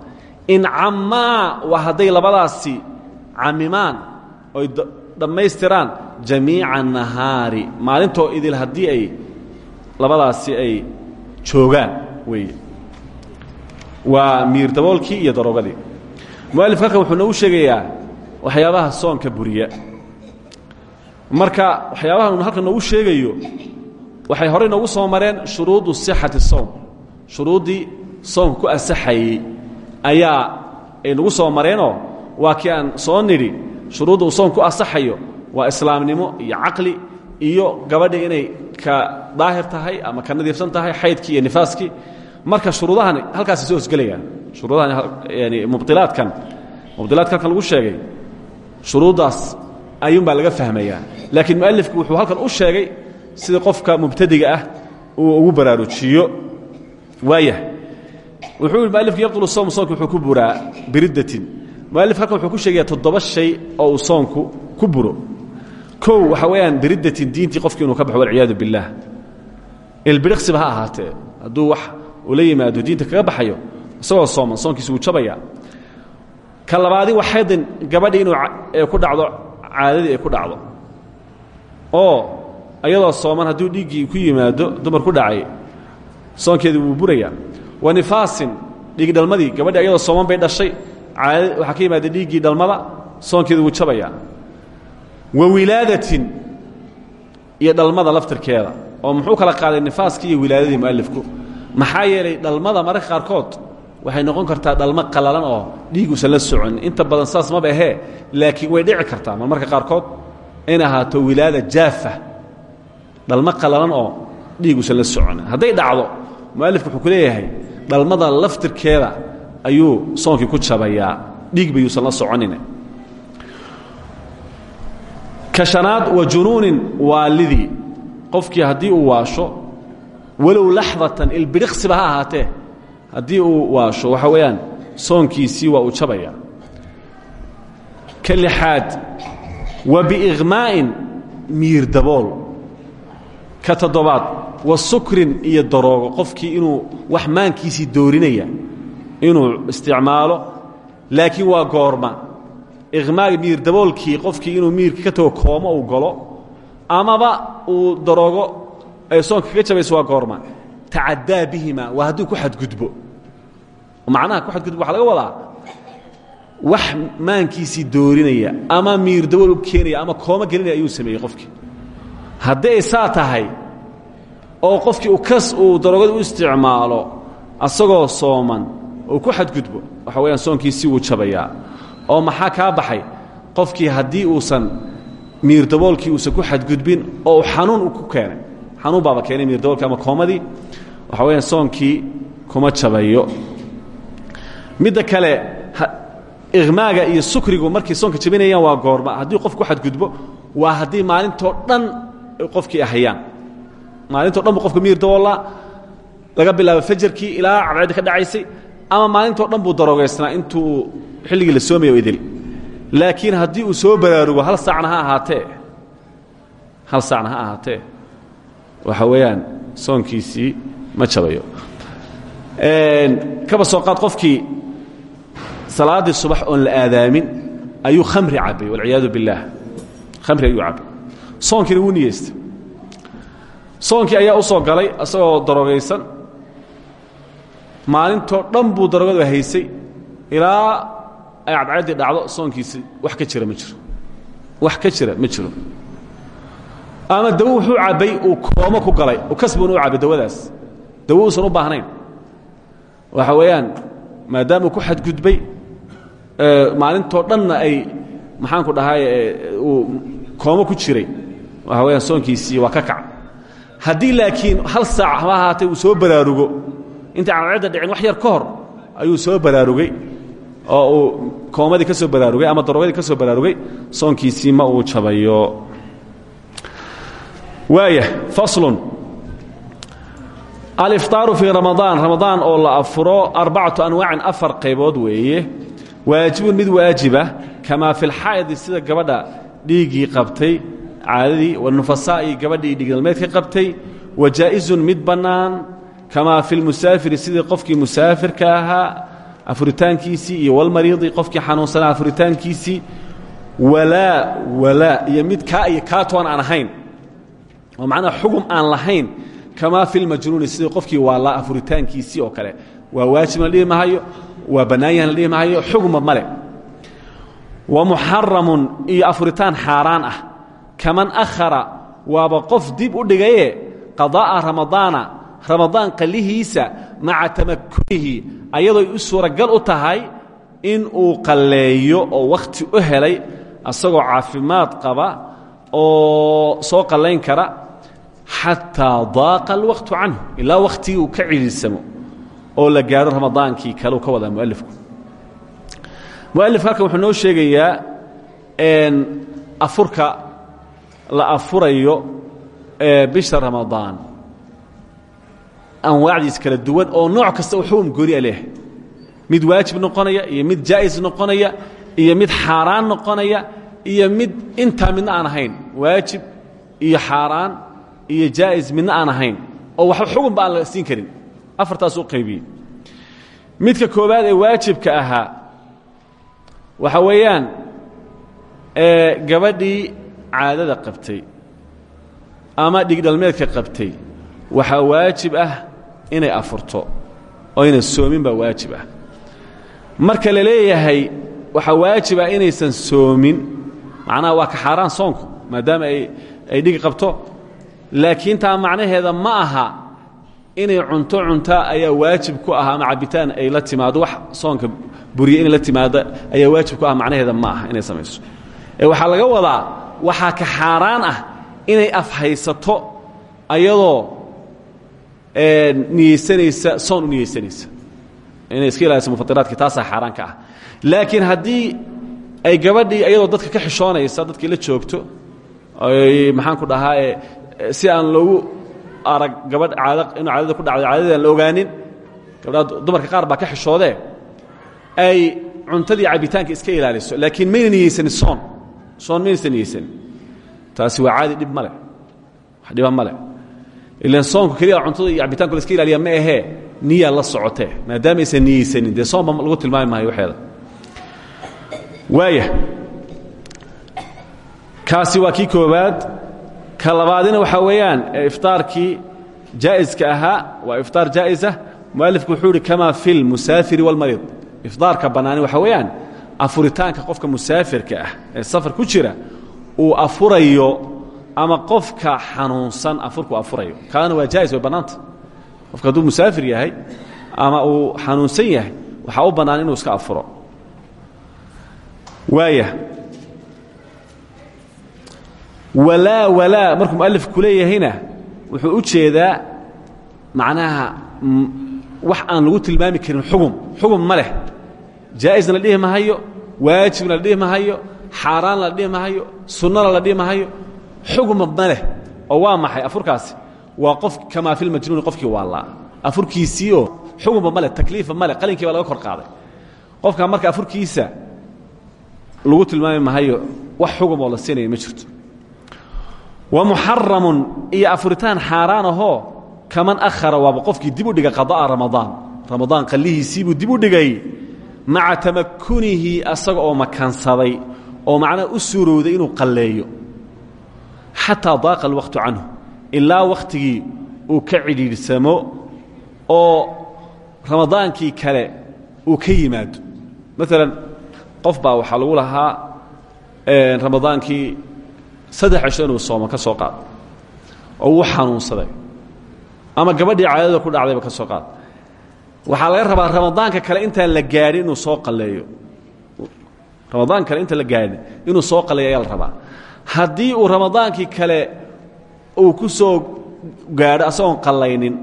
Speaker 1: In cammaa waa hadday labadaasi camimaan oy dhammaystiraan jamiica nahaari maalintoo idil haddii ay labadaasi ay joogaan weeye. Waa miirdaboolkii iyo daroogadii mualif halkan wuxuu noogu sheegayaa waxyaabaha soonka buriya marka waxyaabaha uu halkan noogu sheegayo waxay horey noogu soo mareen shuruudu sixati sowm shuruuddii soomka ku asaxayey ayaa ay nagu soo mareenoo waa kii aan soo nidhi shuruudda uu soom ku asaxayo waa islaamnimo iyo caqli iyo gabadhi inay ka daahir tahay ama ka nadiifsan tahay xaydkii iyo nifaaskii. Marka shuruudahani halkaasay soo hosgelayaan shuruudahan yani mubilaadkan mubilaadka halkan lagu sheegay shuruuddaas ayuunbaa laga fahmayaa. Laakiin mualifku wuxuu halkan u sheegay sida qofka mubtadiga ah uu ugu baraarujiyo. Waayah wuxuu yidhi mualifku yabطulu sowm soonka wuxuu ku buraa biriddatin. Mualif halkan wuxuu ku sheegaya toddoba shay oo uu soonku ku buro. Kow waxa weeyaan biriddatin diintii qofki inuu ka baxo walciyaadu biاllaah ilbiriqsiba ha ahaatee. Hadduu wax uu la yimaado diinta kaga baxayo isagoo sooman soonkiisa wuu jabaya. Ka labaadi waxaydin gabadhii inuu ku dhacdo caadadii ay ku dhacdo. Oo ayadoo sooman hadduu dhiiggii ku yimaado dumar ku dhacay soonkeedii wuu burayaa. Wa nifaasin dhiig dhalmadii gabadhii ayadoo sooman bay dhashay caada waxaa ka yimaada dhiiggii dhalmada soonkeedii wuu jabayaa. Wa wilaadatin iyo dhalmada laftirkeeda oo muxuu kala qaaday nifaaskii iyo wilaadadii mu'alifku maxaa yeelay dhalmada mararka qaarkood waxay noqon kartaa dhalmo qalalan oo dhiiguusan la socon. Inta badan saas maba ahee laakiin way dhici kartaa. Marmarka qaarkood in ahaato wilaada jaafa dhalmo qalalan oo dhiiguusan la socon. Hadday dhacdo mualifku wuxuu leeyahay dhalmada laftirkeeda ayuu soonkii ku jabayaa. Dhiig bayuusan la soconin. Ka shanaad wa junuunin waalidii qofkii haddii uu waasho walow laxdatan ilbiriqsiba ha ahaatee haddii uu waasho waxa weeyaan soonkiisii waa uu jabaya. Ka lixaad wa biiqmaa'in miir dabool. Ka toddobaad wa sukrin iyo daroogo qofkii inuu wax maankiisii doorinaya inuu isticmaalo laakiin waa goorma. Iqmaagi miir daboolkii qofkii inuu miirkii ka tago koomo uu galo amaba uu daroogo ay soonka kaga jabayso waa goorma tacaddaa bihima waa hadduu ku xadgudbo. Macnaha ku xadgudbo waxa laga wadaa wax maankiisii doorinaya ama miir dabool u keenaya ama koomo gelinaya ayuu sameeyey qofkii. Haddii ay saa tahay oo qofkii uu kas uu daroogada u isticmaalo asagoo sooman uu ku xadgudbo waxa weyaan soonkiisii wuu jabayaa. Oo maxaa kaa baxay? Qofkii haddii uusan miir daboolkii uusan ku xadgudbin oo uu xanuun ku keenay. Xanuun baaba keenay miir daboolkii ama koomadii waxa weyaan soonkii kuma jabayo. Midda kale iqmaaga iyo sukrigu markay soonka jabinayaan waa goorma. Haddii qof ku xadgudbo waa haddii maalintoo dhan qofkii ahayaan. Maalintoo dhan bu qofka miir daboollaa laga bilaabo fajarkii ilaa cadceeddi ka dhacaysay ama maalintoo dhan buu daroogaysnaa intuu xilligii la soomaya idil. Laakiin haddii uu soo baraarugo hal saacna ha ahaatee? Hal saacna ha ahaatee? Waxa weeyaan soonkiisii ma jabayo. Kaba soo qaad qofkii salaaddii subax oon la aadaamin ayuu khamri cabbay walciyaadu biاllaah khamri ayuu cabbay. Soonkiina wuu niyeystay. Soonkii ayaa u soo galay isagoo darogaysan. Maalintoo dhan buu darogadu haysay. Ilaa ay cadcaddii dhacdo soonkiisi wax ka jira ma jiro. Wax ka jira ma jiro. Ama dawo wuxuu uu koomo ku galay. Kasbuna u cabbay dawadaas dawo uusan u baahnayn. Waxa weeyaan maadaamuu ku xadgudbay maalintoo dhanna ay maxaanku dhahay uu koomo ku jiray. Waxa weyaan soonkiisii waa ka kac. Haddii laakiin hal saac hama ahaatay uu soo baraarugo intay cadcadda dhicin wax yar ka ayuu soo baraarugay. Oo uu koomadii ka soo baraarugay ama darogadii ka soo baraarugay soonkiisii ma uu jabayo. Waaya faslun aliftaaru fii ramadaan ramadaan oo la afuro arbacatu anwaacin afar qaybood weeye. Waajibun mid waajiba kamaa fi lxaa'idi sida gabadha dhiiggii qabtay caadadii wanufasaa'i gabadhii dhiignalmeedka qabtay. Wa jaa'izun mid bannaan kamaa fi lmusaafiri sidii qofkii musaafirka ahaa afuritaankiisii iyo walmariidi qofkii xanuunsanaa afuritaankiisii. Walaa walaa iyo mid kaa iyo kaatoon aan ahayn. Oo macnaha xugum aan lahayn kamaa fi lmajnuuni sidii qofkii waallaa afuritaankiisii oo kale. Waa waajibna dhihi mahayo waa bannaanyahan la dhihi mahayo xugma male wa muxaramun iyo afuritaan xaaraan ah. Kaman akhara waaba qof dib u dhigaye qadaa'a ramadaana ramadaan qallihiisa maca tamakunihi ayadooy u suuragal u tahay in uu qalleeyo oo wakhti u helay asagoo caafimaad qaba oo soo qallayn kara xataa daaqa alwaqtu canhu ilaa wakhtigii uu ka cidhiirsamo oo la gaadho ramadaankii kaleu ka wadaa mualifku mualifku halkan wuxuu noo sheegayaa afurka la afurayo bisha ramadaan anwaacdiis kala duwan oo nooc kasta uu xugum gooni a leeyahay mid waajib noqonaya iyo mid jaa'is noqonaya iyo mid xaaraan noqonaya iyo mid intaa midna aan ahayn waajib iyo xaaraan iyo jaa'is midna aan ahayn oo waxba xugunba aan la siin karin. Afartaas u qaybiyey midka koowaad ee waajibka ahaa waxa weeyaan gabadhii caadada qabtay ama dhigdhalmeedka qabtay waxaa waajib ah inay afurto oo aynan soomin baa waajib ah. Marka la leeyahay waxaa waajib ah inaysan soomin macnaha waa ka xaaraan soonku maadaama ay ay dhigi qabto laakiin taa macnaheeda ma aha inay cunto cunta ayaa waajib ku ah ama cabitaan ay la timaado wax soonka buriye inay la timaado ayaa waajib ku ah macnaheeda ma aha inay samayso. Ee waxaa laga wadaa waxaa ka xaaraan ah inay afhaysato ayadoo niyeysanaysa soon u inay iska ilaaliso mufatiraadkii taasaa xaaraan ka ah. Laakiin haddii ay gabadhii ayadoo dadka ka xishoonaysa dadkii la joogto maxaan ku dhahaa si aan loogu arag gabadh caad inuu caadada ku dhacday caadadii aan la ogaanin gabdhaha dumarka qaar baa ka xishoodee ay cuntadii cabitaanka iska ilaaliso laakiin mayna niyeysanin soon soon maynaysan niyeysanin taasi waa caadi dhib male wax dhiba male ilan soonku keliya cuntada iyo cabitaanku la iska ilaaliya ma ahee niyaa la socotee maadaama aysan niyeysanin dee soonba lagu tilmaami maayo waxeeda waaya kaasi waa kii koobaad ka labaadina weeyaan iftaarkii jaa'iska ahaa waa iftaar jaa'isa mualifku wuxuu ihi kama fi lmusaafiri wاlmariid iftaarka bannaani waxaa weeyaan afuritaanka qofka musaafirka ah ee safar ku jira uu afurayo ama qofka xanuunsan afurku afurayo. Kaana waa jaa'is way bannaanta. Qofka hadduu musaafir yahay ama uu xanuunsan yahay waxaa u bannaan inuu iska afuro. Waaya walaa walaa markuu mualifku leeyahayna wuxuu u jeedaa macnaha wax aan lagu tilmaami karin xugum. Xugum ma leh. Jaa'isna la dhihi mahayo waajibna la dhihi mahayo xaaraanna la dhihi mahayo sunnana la dhihi mahayo xugma ma leh. Oo waa maxay? Afurkaasi. Waa qof kamaa fi lmajnuuni qofkii waallaa afurkiisiioo xugumba male takliifa male qalinkii baa laga kor qaaday. Qofka marka afurkiisa lagu tilmaami mahayo wax xugum oo la siinaya ma jirto wa muxaramun iyo afuritaan xaaraan ahoo kaman akhara waaba qofkii dib u dhigay qada'a ramadaan ramadaan qallihiisiibuu dib u dhigay maca tamakunihi asaga oo makansaday oo macnaha u suurowday inuu qalleeyo. Xataa daaqa alwaqtu canhu ilaa wakhtigii uu ka cidhiidhsamo oo ramadaankii kale uu ka yimaado. Maalan qof baa waxaa lagu lahaa ramadaankii saddex cisho inuu soomo ka soo qaad. Oo uu xanuunsaday. Ama gabadhii caadada ku dhacdayba ka soo qaad. Waxaa laga rabaa ramadaanka kale intaan la gaadhin inuu soo qalleeyo. Ramadaan kale inta la gaadhin inuu soo qalleeyo ayaa la rabaa. Haddii uu ramadaankii kale uu ku soo gaadho asagoon qallaynin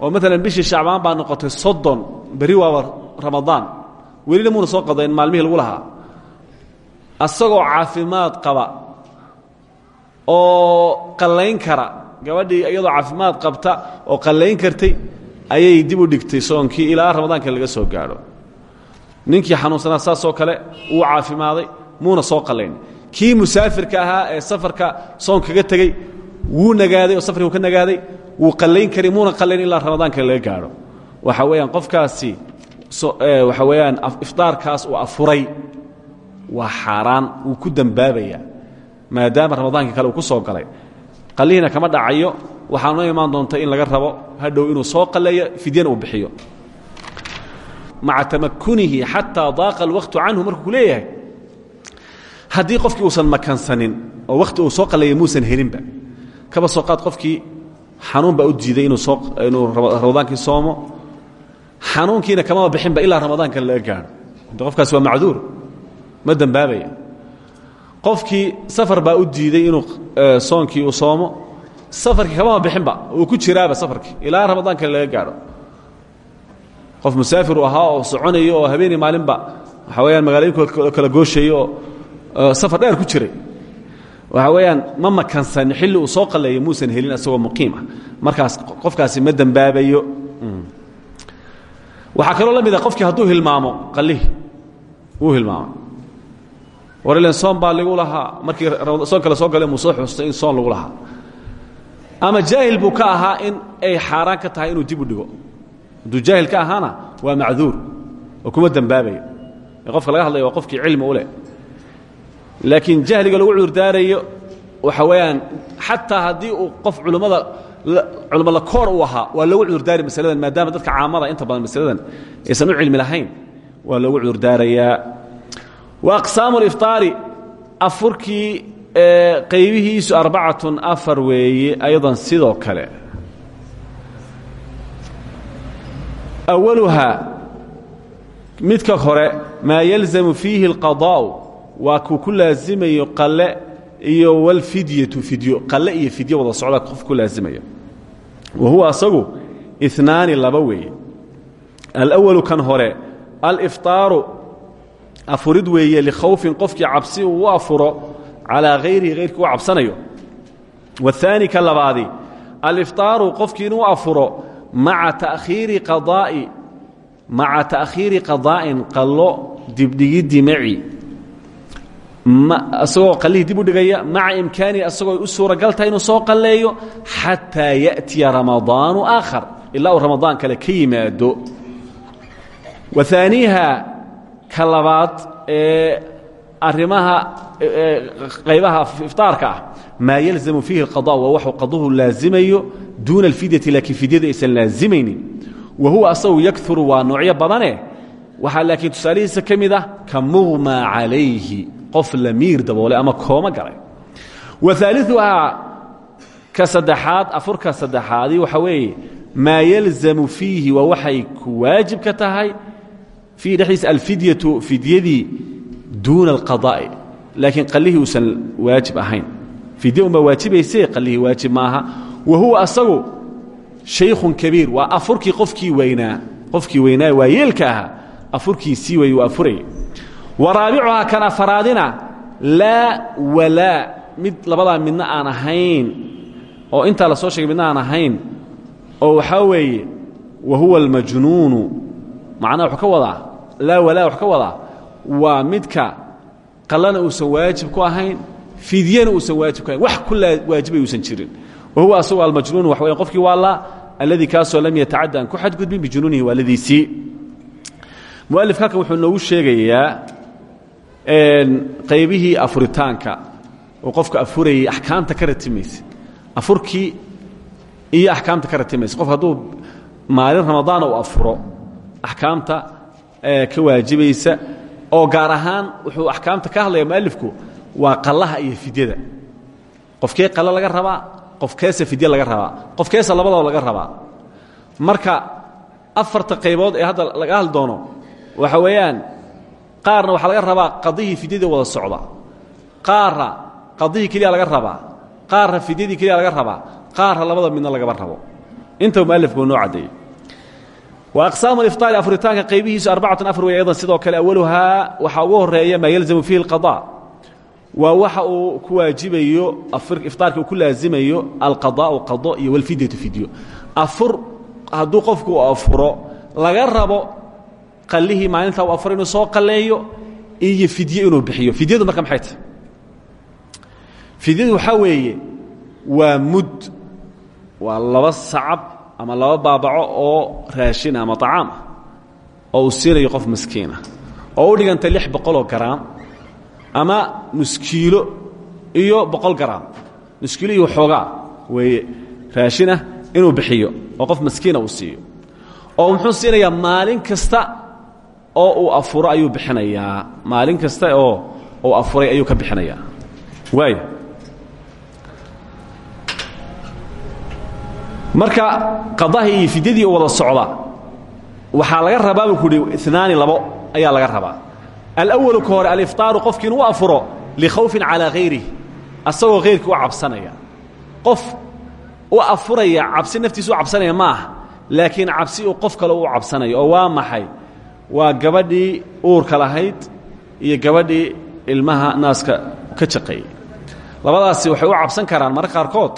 Speaker 1: oo maalan bishii shacbaan baa noqotay soddon berri waaba ramadaan. Welina soo qadayn maalmihii lagu lahaa. Asagoo caafimaad qaba oo qallayn kara. Gabadhii iyadoo caafimaad qabta oo qallayn kartay ayay dib u dhigtay soonkii ilaa ramadaanka laga soo gaadho. Ninkii xanuunsanaa saasoo kale wuu caafimaaday muuna soo qallayn. Kii musaafirka ahaa ee safarka soon kaga tegey wuu nagaaday oo safarkii uu ka nagaaday wuu qallayn kari muuna qallayn ilaa ramadaanka laga gaadho. Waxa weeyaan qofkaasi waxa weeyaan iftaarkaas uu afuray waa xaaraan wuu ku dembaabayaa maadaama ramadaankii kale uu ku soo galay. Qallihiina kama dhacayo waxaa noo imaan doonta in laga rabo hadhow inuu soo qalleeyo fidyana uu bixiyo. Maca tamakunihi xataa daaqa alwaqtu canhu markuu ku leeyahay qofkii uusan makansanin oo wakhti uu soo qalleeya muusan helinba. Kaba soo qaad qofkii xanuun baa u diiday inuu soo inuu ramadaankii soomo xanuunkiina kamaba bixinba ilaa ramadaanka laga gaadho. Qofkaasi waa macduur ma dembaabaya qofkii safar baa u diiday inuu soonkii uu soomo safarkii kamaba bixinba uu ku jiraaba safarkii ilaa ramadaanka laga gaadho. Qof musaafiru ahaa oo soconayo oo habeenii maalinba waxaa weyaan magaalooyinkood kala gooshayo oo safar dheer ku jiray. Waxa weeyaan ma makansanin xilli uu soo qalleeyo muusan helin asagoo muqiim ah markaas qofkaasi ma dembaabayo waxaa kaloo la mid a qofkii hadduu hilmaamo qallihi wuu hilmaamay war ilan soon baa lagu lahaa. Markii soon kale soo gale muu soo xuustay in soon lagu lahaa. Ama jaahil buu ka ahaa in ay xaaraan ka tahay inuu dib u dhigo. Hadduu jaahil ka ahaana waa macduur oo kuma dembaabayo ee qofka laga hadlaya waa qofkii cilmi u leh. Laakiin jahliga lagu cudurdaarayo waxa weeyaan xataa haddii uu qof culimmada culimo la koor uu ahaa waa loogu cudurdaari masaladan maadaama dadka caamada inta badan masaladan aysan u cilmi lahayn waa loogu cudurdaarayaa waaqsaamu lifaari afurkii qaybihiisu arbacatun afar weeye ayadan sidoo kale. Awaluhaa midka hore maa yalzamu fihi alqadaa'u waa kuu ku laasimayo qale iyo walfidyatu fidyo qale iyo fidyo wada socdaa qof ku laasimaya wa huwa asagu inaani laba weeye. Alawalu kan hore alifطaaru afurid weeye likhawfin qofkii cabsi uu u afuro calaa hayrihi hayrkii u cabsanayo waاhaani ka labaadi alifطaaru qofkii inuu afuro maa takhiiri qadaa'i maca ta'khiiri qadaa'in qallo dibdhigiddi maci isagoo qallihii dib u dhigaya maca imkaanihi asagoo u suuragal tahay inuu soo qalleeyo xataa ya'tiya ramadaanu aakhar ilaa uu ramadaan kale ka yimaado wa aaniiha ka labaad ee arrimaha qaybaha iftaarka ah. Maa yalzamu fiihi اlqada waa qaduhu laazimayo duuna alfidyati laakiin fidyada aysan laazimaynin wa huwa asagu yakuru waa noocyo badane. Waxaa laakiin tusaalihiisa ka mid ah ka muqma calayhi ama kooma galay. Wa aaliuhaa ka saddexaad afurka saddexaadii waxaa weeye maa yalzamu fiihi waa waxay ku waajib ka tahay fiihi dhexdiisa alfidyatu fidyadii duuna alqadaa'i. Laakiin qallihii uusan waajib ahayn. Fidya unbaa waajibayse qallihii waajib maaha. Wa huwa asagu shaykhun kabiir. Waa afurkii qofkii weynaa. Qofkii weynaa waa yeelka ahaa. Afurkiisii wey waa afuraya mid labadaa midna aan ahayn oo intaa la soo sheegay midna aan ahayn oo waxaa weeye wa huwa almajnuunu. Macnaha wuxuu ka wadaa laa walaa wax ka wadaa waa midka qalana uusan waajib ku ahayn fidyana uusan waajib ku ahayn wax ku waajibay uusan jirin. Wa huwa asagoo almajnuun wax weya qofkii waa la alladii kaasoo lam yatacadda aan ku xadgudbin bijunuunihi waaladiisii. Mualif halkan wuxuu noogu sheegayaa qaybihii afuritaanka oo qofka afurayay axkaamta ka ratimaysa. Afurkii iyo axkaamta ka ratimaysa. Qof hadduu maalin ramadaan uu afuro axkaamta ka waajibaysa oo gaar ahaan wuxuu axkaamta ka hadlaya mualifku waa qallaha iyo fidyada. Qofkee qale laga rabaa qofkeesa fidye laga rabaa qofkeesa labadaba laga rabaa. Marka afarta qaybood ee hadda laga hadli doono waxa weeyaan qaarna waxaa laga rabaa qadihii fidyadii wada socda. Qaarna qadihii keliya laga rabaa qaarna fidyadii keliya laga rabaa qaarna labada midna lagaba rabo. Inta mualifku noo wa aqsaamu ifطaari afuritaanka qaybihiisu arbacatun afar wey aydan sidoo kale awaluhaa waxaa ugu horeeya maa yalzamu fiihi اlqaضاء waa waxa uu ku waajibayo ifطaarka uu ku laazimayo alqaضاءu qado iyo wاlfidyatu fidyo afur hadduu qofku uu afuro laga rabo qalihii maalintaa uu afur inuu soo qaleeyo iyo fidye inuu bixiyo fidyadu marka maxay tahay fidyadu waxaa weeye waa mud waa laba sacab ama laba baabaco oo raashin ama طacaam ah oo uu siinayo qof maskiinah oo u dhiganta lix boqoloo garaam ama nuskiilo iyo boqol garaam. Nuskiilo iyo waxoogaa weeye. Raashinah inuu bixiyo oo qof maskiina uu siiyo. Oo muxuu siinayaa maalin kasta oo uu afuro ayuu bixinayaa. Maalin kasta oo uu afuray ayuu ka bixinayaa. Waaya marka qadahii iyo fidyadii wada socda waxaa laga rabaa buu ku uhi inaani labo ayaa laga rabaa. Alawalu ka hore aliftaaru qofkii inuu afuro likhawfin calaa hayrihi asagoo hayrkii u cabsanaya. Qof u afuraya cabsi naftiisa u cabsanaya ma aha laakiin cabsi uu qof kale u cabsanayo oo waa maxay? Waa gabadhii uurka lahayd iyo gabadhii ilmaha naaska ka jaqeeyey labadaasi waxay u cabsan karaan mararka qaarkood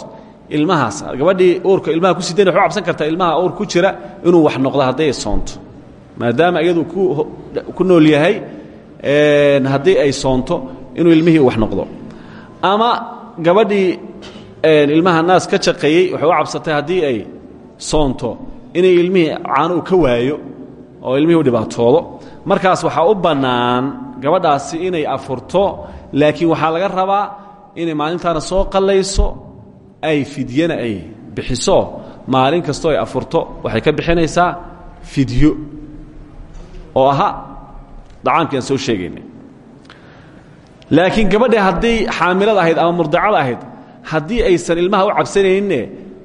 Speaker 1: ilmahaas. Gabadhii uurka ilmaha ku sidayn waxay u cabsan kartaa ilmaha uur ku jira inuu wax noqdo hadday soonto. Maadaama iyadu ku nool yahay haddii ay soonto inuu ilmihii wax noqdo. Ama gabadhii ilmaha naas ka jaqeeyey waxay u cabsatay haddii ay soonto inay ilmihii caano ka waayo oo ilmihii u dhibaatoodo. Markaas waxaa u bannaan gabadhaasi inay afurto laakiin waxaa laga rabaa inay maalintaana soo qallayso ay fidyana ay bixiso maalin kastoo ay afurto waxay ka bixinaysaa fidyo. Oo aha dacaamkii aan soo sheegaynay. Laakiin gabadha haddii xaamilada ahayd ama murdacada ahayd haddii aysan ilmaha u cabsanayninne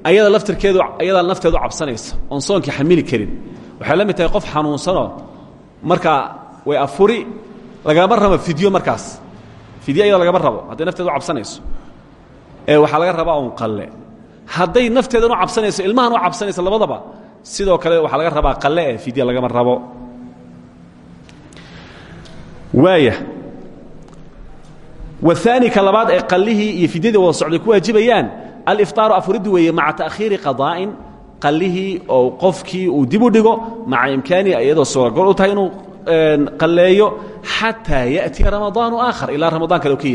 Speaker 1: ayada laftirkeedu ayadaa nafteedu cabsanaysa oon soonkii xamili karin. Waxay la mid tahay qof xanuunsanoo markaa way afuri lagama rabo fidyo markaas. Fidyo ayada lagama rabo hadday nafteedu u cabsanayso waxaa laga rabaa un qalle. Hadday nafteedan u cabsanayso ilmahan u cabsanayso labadaba sidoo kale waxaa laga rabaa qalle ee fidya lagama rabo. Waaya. Waani ka labaad ee qallihii iyo fidyadii wada socday ku waajibayaan aliftaaru afuriddu weeye maca ta'khiiri qadaa'in qallihii oo qofkii uu dib u dhigo maca imkaanihi iyadoo suuragol u tahay inuu qalleeyo xataa ya'tiya ramadaanu aakhar ilaa ramadaan kale u ka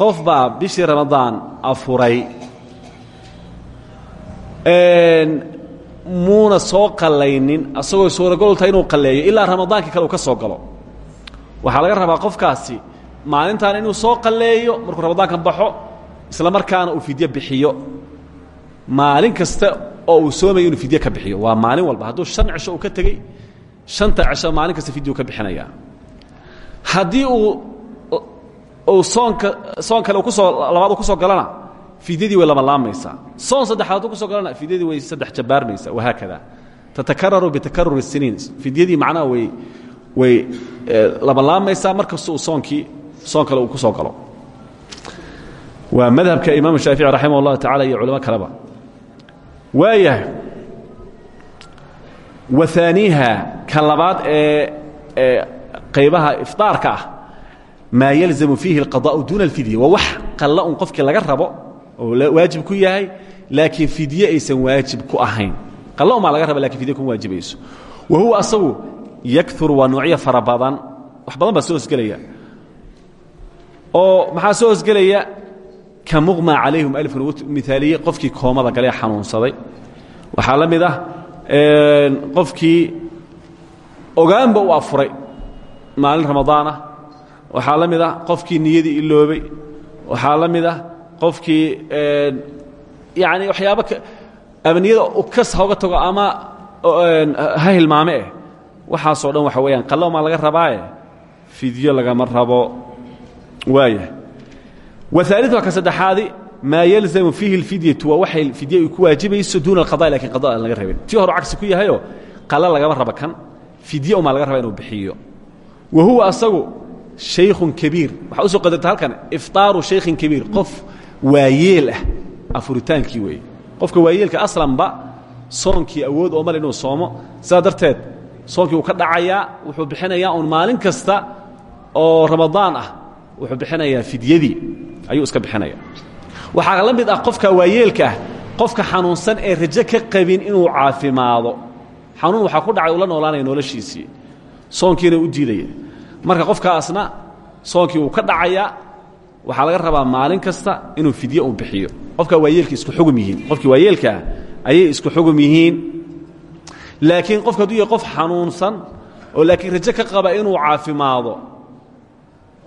Speaker 1: qof baa bishii ramadaan afuray. Muuna soo qallaynin asagoo suuragol tahay inuu qalleeyo ilaa ramadaankii kale uu ka soo galo. Waxaa laga rabaa qofkaasi maalintan inuu soo qalleeyo markuu ramadaanka baxo isla markaana uu fidye bixiyo. Maalin kasta oo uu soomayo inuu fidye ka bixiyo. Waa maalin walba. Hadduu shan cisho uu ka tegey shanta cisho maalin kasta fidye uu ka bixinayaa. Haddii uu oo soonka soon kale ku soo labaad ku soo galana? Fidyadii way lamalaamaysaa soon saddexaad u ku soo galana fidyadii way saddex jabaarmaysaa. Wahaakada tatakararu bitakaruri siniin. Fidyadii macnaha way way eh, lamalaamaysaa markasta uu soonkii soon kale uu ku soo galo. Waa madhabka imaam shaafici raximah اllahu tacaala iyo culamo kaleba. Waayahay waaaniiha ka labaad ee qaybaha ifطaarka ah maa yalzamu fiihi alqadaa'u duuna alfidya. Waa wax qalla un qofkii laga rabo oo waajib ku yahay laakiin fidye aysan waajib ku ahayn. Qalla unbaa laga raba laakiin fidye kuma waajibayso wa huwa asagu yakuru waa noocyo fara badan. Wax badan baa soo hosgelaya. Oo maxaa soo hosgelaya? Ka muqma calayhim alfun miaaliyey qofkii koomada galee xanuunsaday. Waxaa la mid ah qofkii ogaanba u afuray maalin ramadaanah waxaa la mid ah qofkii niyadii iloobay. Waxaa la mid ah qofkii yani waxyaaba ama niyada kas hauga tago ama ha hilmaame. Eh waxaasoo dhan waxa weeyaan qallomaa laga rabaaye fidyo lagama rabo. Waaya waaliثa ka saddexaadi. Maa yalzamu fiihi اlfidyatu waa waxay fidye ay ku waajibayso duuna alqada laakiin qada aan laga rabin. Tii hore cagsi ku yahayoo qalla lagama raba kan. Fidye umaa laga raba inuu bixiyo. Wa huwa asagu shaykhun kabiir waxaa u soo qadarta halkan iftaaru shaykhin kabiir qof waayeel ah afuritaankii weeye. Qofka waayeelka aslanba soonkii awood oo mal inuu soomo sidaa darteed soonkii wuu ka dhacayaa wuxuu bixinayaa uun maalin kasta oo ramadaan ah wuxuu bixinayaa fidyadii ayuu iska bixinaya waxaa la mid ah qofka waayeelka ah qofka xanuunsan ee rajo ka qabin inuu caafimaado. Xanuun waxaa ku dhacay ula noolaanaya noloshiisii. Soonkiina u diidaya marka qofkaasna soonkii wuu ka dhacayaa waxaa laga rabaa maalin kasta inuu fidye uu bixiyo. Qofka waayeelka isku xugum yihiin. Qofkii waayeelkaah ayay isku xugum yihiin. Laakiin qofka hadduu qof xanuunsan oo laakiin rajo ka qaba inuu caafimaado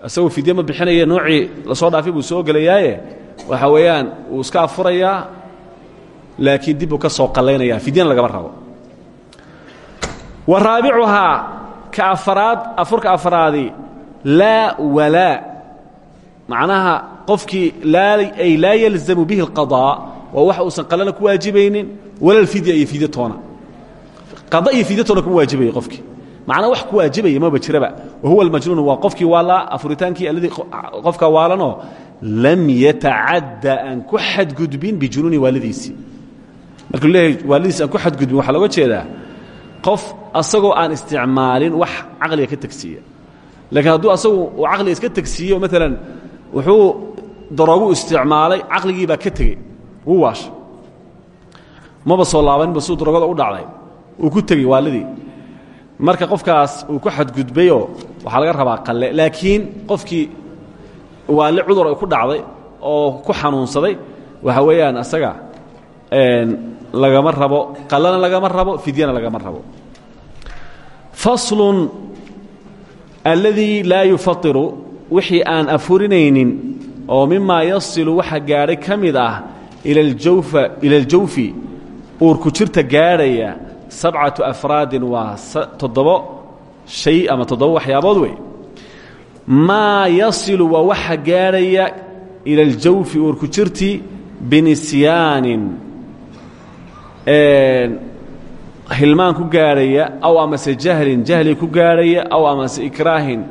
Speaker 1: isagoo fidye ma bixinaya noocii la soo dhaafay buu soo gelayaaye? Waxa weeyaan wuu iska afurayaa laakiin dib buu ka soo qallaynaya fidyana lagama rabo. Wa raabicuhaa ka afaraad afurka afraadi laa walaa macnaha qofkii ay laa yalzamu bihi اlqaضaa waa wax uusan ku waajibaynin walaa alfidya iyo fidyatoona qada iyo fidyatoona kuma waajibayay qofkii macnaa wax ku waajibaya maba jiraba. Wahuwa almajnuun waa qofkii waala afuritaankii alladii qofka waalanoo lam yatacadda aan ku xadgudbin bijunuuni waalidiisii marka leeyahay waalidiis aan ku xadgudbin waxaa looga jeedaa qof asagoo aan isticmaalin wax caqliga ka tegsiiya laakiin hadduu asagu uu caqliga iska tegsiiyo maalan wuxuu daroogu isticmaalay caqligii baa ka tegey wuu waashay. Maba soo laabaninba suu daroogada u dhacday. Uu ku tegey waalidii. Marka qofkaas uu ku xadgudbayoo waxaa laga rabaa qalle. Laakiin qofkii waali cudur ay ku dhacday oo ku xanuunsaday waxa weeyaan asaga lagama rabo qallana lagama rabo fidyana lagama rabo. Faslun alladii laa yufairu wixii aan afurinaynin oo mimaa yasilu waxa gaadhay ka mid ah ila aljawfi uurku jirta gaadhaya sabcatu afraadin waa toddobo shay ama toddobo waxyaabood wey. Maa yasilu waa waxa gaadhaya ila aljawfi uurku jirtii binisyaanin hilmaan ku gaadhaya aw amase jahlin jahli ku gaadhaya aw amase ikraahin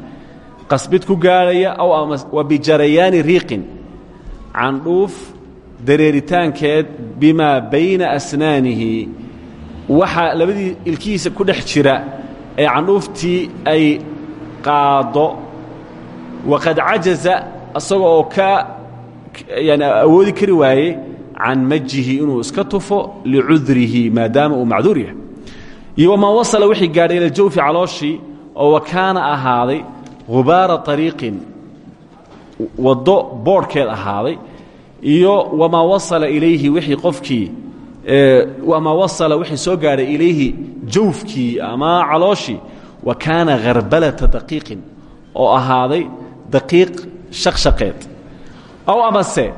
Speaker 1: qasbid ku gaadhaya aw ama wa bijarayaani riiqin. Candhuuf dareeritaankeed bimaa bayna asnaanihi. Waxaa labadii ilkihiisa ku dhex jira ee candhuuftii ay qaaddo waqad cajaza isaga oo ka yani awoodi kari waayey can majihi inuu iska tufo licudrihi maadaama uu macduur yahay. Iyo wamaa wasala wixii gaadhay ila jawfi calooshii oo wakaana ahaaday hubaara ariiqin iyo wamaa wasala ilayhi wixii qofkii wamaa wasala wixii soo gaadhay ilayhi jawfkii ama calooshii wa kaana harbalata daqiiqin oo ahaaday daqiiq shaqshaqeed. Aw amase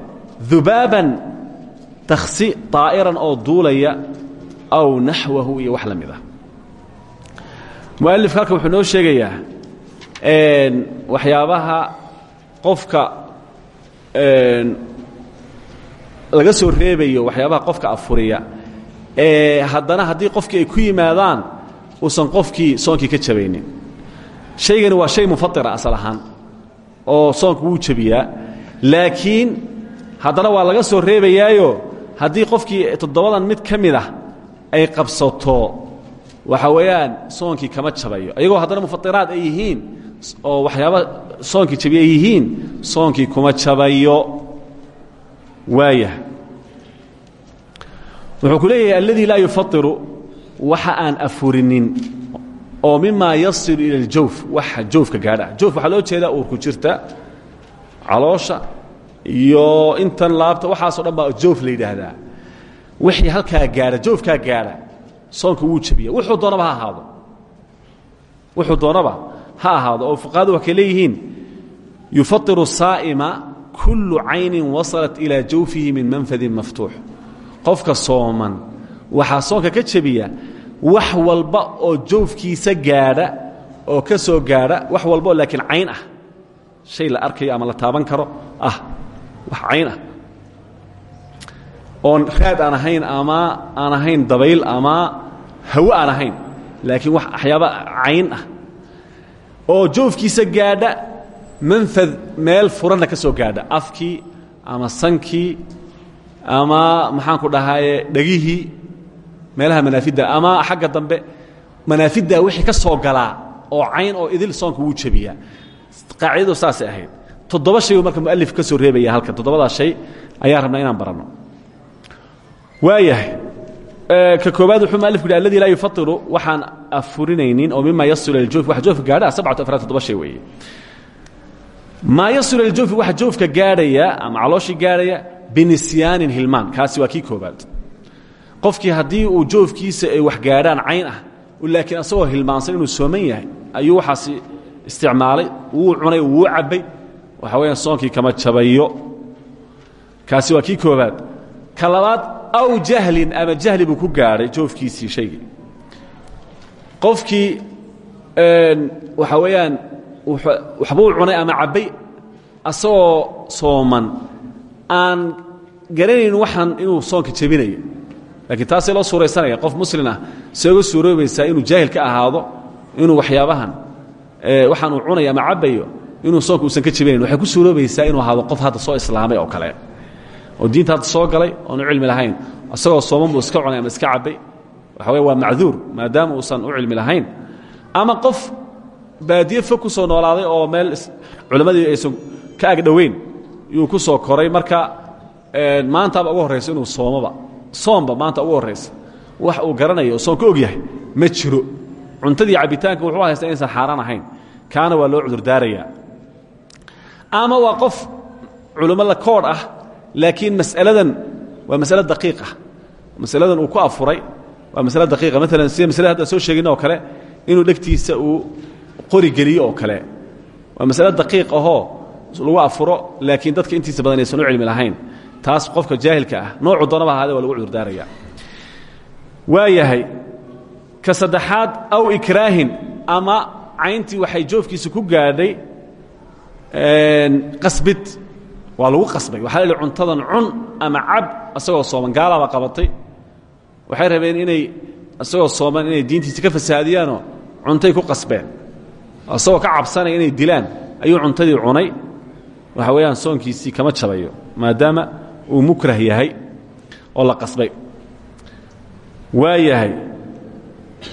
Speaker 1: dubaaban taksi طaa'iran oo duulaya aw naxwahu iyo wax la mid ah. Mualifka halkan wuxuu noo sheegayaa waxyaabaha qofka laga soo reebayo waxyaabaha qofka afuriya ee haddana haddii qofkii ay ku yimaadaan uusan qofkii soonkii ka jabaynin. Shaygani waa shay mufatira asal ahaan oo soonku wuu jabiyaa. Laakiin haddana waa laga soo reebayaayo haddii qofkii toddobadan mid ka ah ay qabsato waxa weeyaan soonkii kama jabayo. Iyagoo haddana mufatiraad ay yihiin oo waxyaaba soonkii jabiya ay yihiin soonkii kuma jabayo. Waayah wuxuu ku leeyahay alladii laa waxa aan afurinin oo mimaa yasilu ila اljawf waxa joofka gaadha. Joof waxaa loo jeedaa uurku jirta caloosha iyo intan laabta waxaasoo dhan baa joof la wixii halkaa gaadha joofkaa gaadha soonka wuu jabiya wuxuu doonaba ha ahaado. Wuxuu doonaba ha ahaado oo fuqahadu waxay leeyihiin yufairu saa'ima kullu caynin wasalat ilaa jawfihi min manfadin maftuux. Qofka sooman waxaa soonka ka jebiya wax walba oo jawfkiisa gaadha oo ka soo gaadha wax walbaoo laakiin cayn ah. Shay la arkayo ama la taaban karo ah wax cayn ah. Oon raad aan ahayn ama aan ahayn dabayl ama hawo aan ahayn laakiin wax waxyaaba cayn ah. Oo joofkiisa gaadha manfad meel furanna ka soo gaadha. Afkii ama sankii ama maxaanku dhahaaye dhegihii meelaha manaafidda ama xagga dambe manaafiddaa wixii ka soo galaa oo cayn oo idil soonka wuu jebiyaa. Qaacidadu saasay ahayd toddoba shay uu marka mualif ka soo reebaya halkan toddobadaa shay ayaa rabnaa inaan baranno. Waayahay ka koobaad wuxuu mualifku yidhi alladii laa yufairu waxaan afurinaynin oo mima yasilu iljoofi wax joofka gaadha sabcatu afraad toddoba shay weeye. Maa yasilu iljoofi waxa joofka gaadhaya ama calooshii gaadhaya binisyaanin hilmaan kaasi waa kii koobaad. Qofkii haddii uu joofkiisa ay wax gaadhaan cayn ah laakiin asagoo hilmaansan inuu sooman yahay ayuu waxaasi isticmaalay wuu cunay wuu cabbay waxa weyaan soonkii kama jabayo. Kaasi waa kii koobaad ka labaad aw jahlin ama jahli buu ku gaadhay joofkiisii shaygii. Qofkii waxa weeyaan waxbuu cunay ama cabbay asagoo sooman aan garanayn waxaan inuu soonka jebinayo laakiin taasee loo suuraysanaya. Qof muslin ah see uga inuu jaahil ka ahaado inuu waxyaabahan waxaan uu cunayo ama inuu soonka uusan ka jebinayn waxay ku suuroobaysaa inuu ahaado qof hadda soo islaamay oo kale. Oo diinta hadda soo galay oonu cilmi lahayn isagoo sooman buu iska cunay ama iska cabbay waxa wey waa macduur maadaama uusan u cilmi lahayn. Ama qof baadiye fog soo noolaaday oo meel culammadii aysan ka agdhoweyn yuu ku soo koray marka maantaaba ugu horraysa inuu soomoba soomba maanta ugu horraysa wax uu garanayo oo soon yahay ma jiro. Cuntadii cabbitaanka wuxuu haysta inaysan xaaraan ahayn. Kaana waa loo cudurdaarayaa ama waa qof culummo la koodh ah laakiin mas'aladan waa masale daqiiqa masaladan uu ku afuray waa masale daqiiqa maalan sida masalada hadda soo sheegin oo kale inuu dhegtiisa uu qori geliyo oo kale. Waa masale daqiiq ahoo lagu afuro laakiin dadka intiisa badan aysan u cilmi lahayn. Taas qofka jaahilka ah noocu doonaba ahaade lagu cudurdaaraya. Waa yahay ka saddexaad aw ikraahin ama cayntii waxay joofkiisa ku gaadhay qasbid waa lagu qasbay. Waxaa la cuntadan cun ama cab asagoo sooman. Gaalaaba qabatay. Waxay rabeen inay isagoo sooman inay diintiisa ka fasahaadiyaanoo cuntay ku qasbeen. Isagoo ka cabsanaya inay dilaan ayuu cuntadii cunay. Waxa weeyaan soonkiisii kama jabayo maadaama uu mukrah yahay oo la qasbay. Waa yahay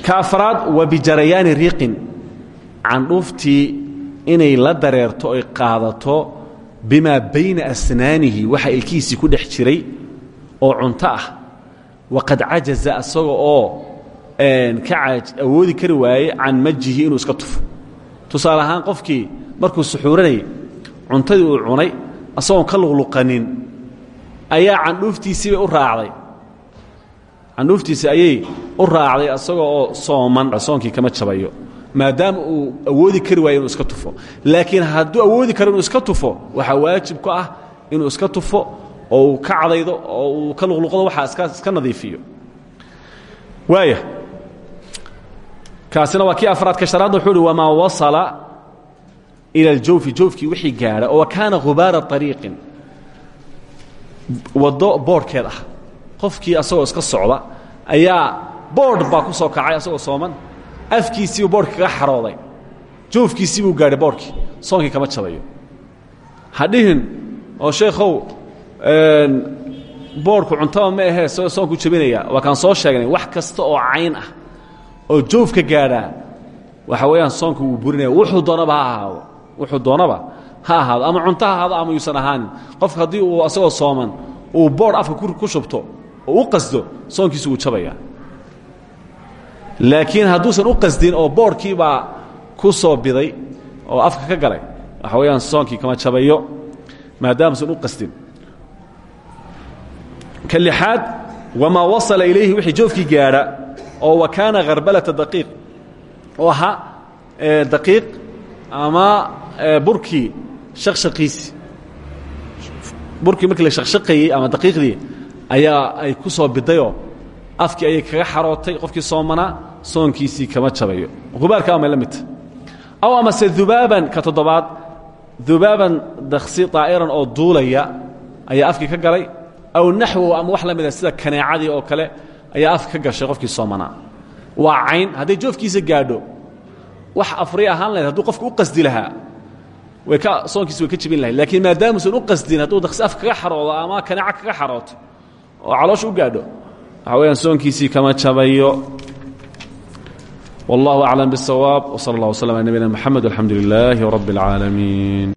Speaker 1: ka afraad wa bijarayaani inay la dareerto oy qaadato bimaa bayna asnaanihi waxa ilkihiisii ku dhex jiray oo cunto ah. Waqad cajaza asaga oo ka awoodi kari waaye can majihi inuu iska tufo. Tusaale ahaan qofkii markuu suxuuranayay cuntadii uu cunay asagoon ka luqluqanin ayaa candhuuftiisiibay u raacday. Candhuuftiisi ayay u raacday asaga oo sooman soonkii kama jabayo maadaama uu awoodi kari waayo inuu iska tufo. Laakiin hadduu awoodi karo inuu iska tufo waxaa waajib ku ah inuu iska tufo oo uu ka cadaydo oo uu ka luqluqdo waxaa iska iska nadiifiyo. Waaya kaasina waa kii afraad ka shanaadna wuxuu uhi wamaa wasala ila aljawfi. Jawfkii wixii gaadha oo kaana ghubaara ariiqin waddo boodhkeed ah. Qofkii asagoo iska socda ayaa boodh baa ku soo kacay asagoo sooman afkiisiibuu boodhka kaga xarooday. Joofkiisii buu gaadhay boodhkii soonkii kama jabayo. Ha dhihin oo sheekhow boodhku cuntaba ma ahee soonku jabinaya. Waa soo sheegnay wax kasta oo cayn ah oo joofka gaadhaa waxa weeyaan soonku wuu burinaya. Wuxuu doonaba ha ahaado. Wuxuu doonaba ha ahaado. Ama cunto ha ama yuusan ahaanin. Qofka haddii uu asagoo sooman uu boodh afka ku shubto oo u qasdo soonkiisu wuu jabaya laakiin hadduusan u qasdin oo boodhkiibaa ku soo biday oo afka ka galay waxa weeyaan soonkii kama jabayo maadaamuusan u qasdin. Ka lixaad wamaa wasala ilayhi wixii joofkii gaadha oo wa kaana kharbalata daqiiq oo ahaa daqiiq ama burkii shaqshaqiisi burkii markii la shaqshaqayey ama daqiiqdii ayaa ay ku soo bidayoo afkii ayay kaga xarootay qofkii soomanaa soonkiisii kama jabayo. Hubaarka amay la midta aw amase dubaaban ka toddobaad. Dubaaban daksi daa'iran oo duulaya ayaa afkii ka galay. Aw naxwow ama wax la mida sida kaneecadii oo kale ayaa afka ka gashay qofkii soomanaa waa cayn hadday joofkiisa gaadho wax afri ahaan lahayd hadduu qofku u qasdi lahaa way ka soonkiisi way ka jebin lahayd. Laakiin maadaamuusan u qasdin hadduu daksi af kaga xaroodo ama kaneeca kaga xarooto oo caloosha u gaadho waxa weyaan soonkiisii kama jabayo والله أعلم بالصواب وصلى الله وسلم على نبينا محمد والحمد لله رب العالمين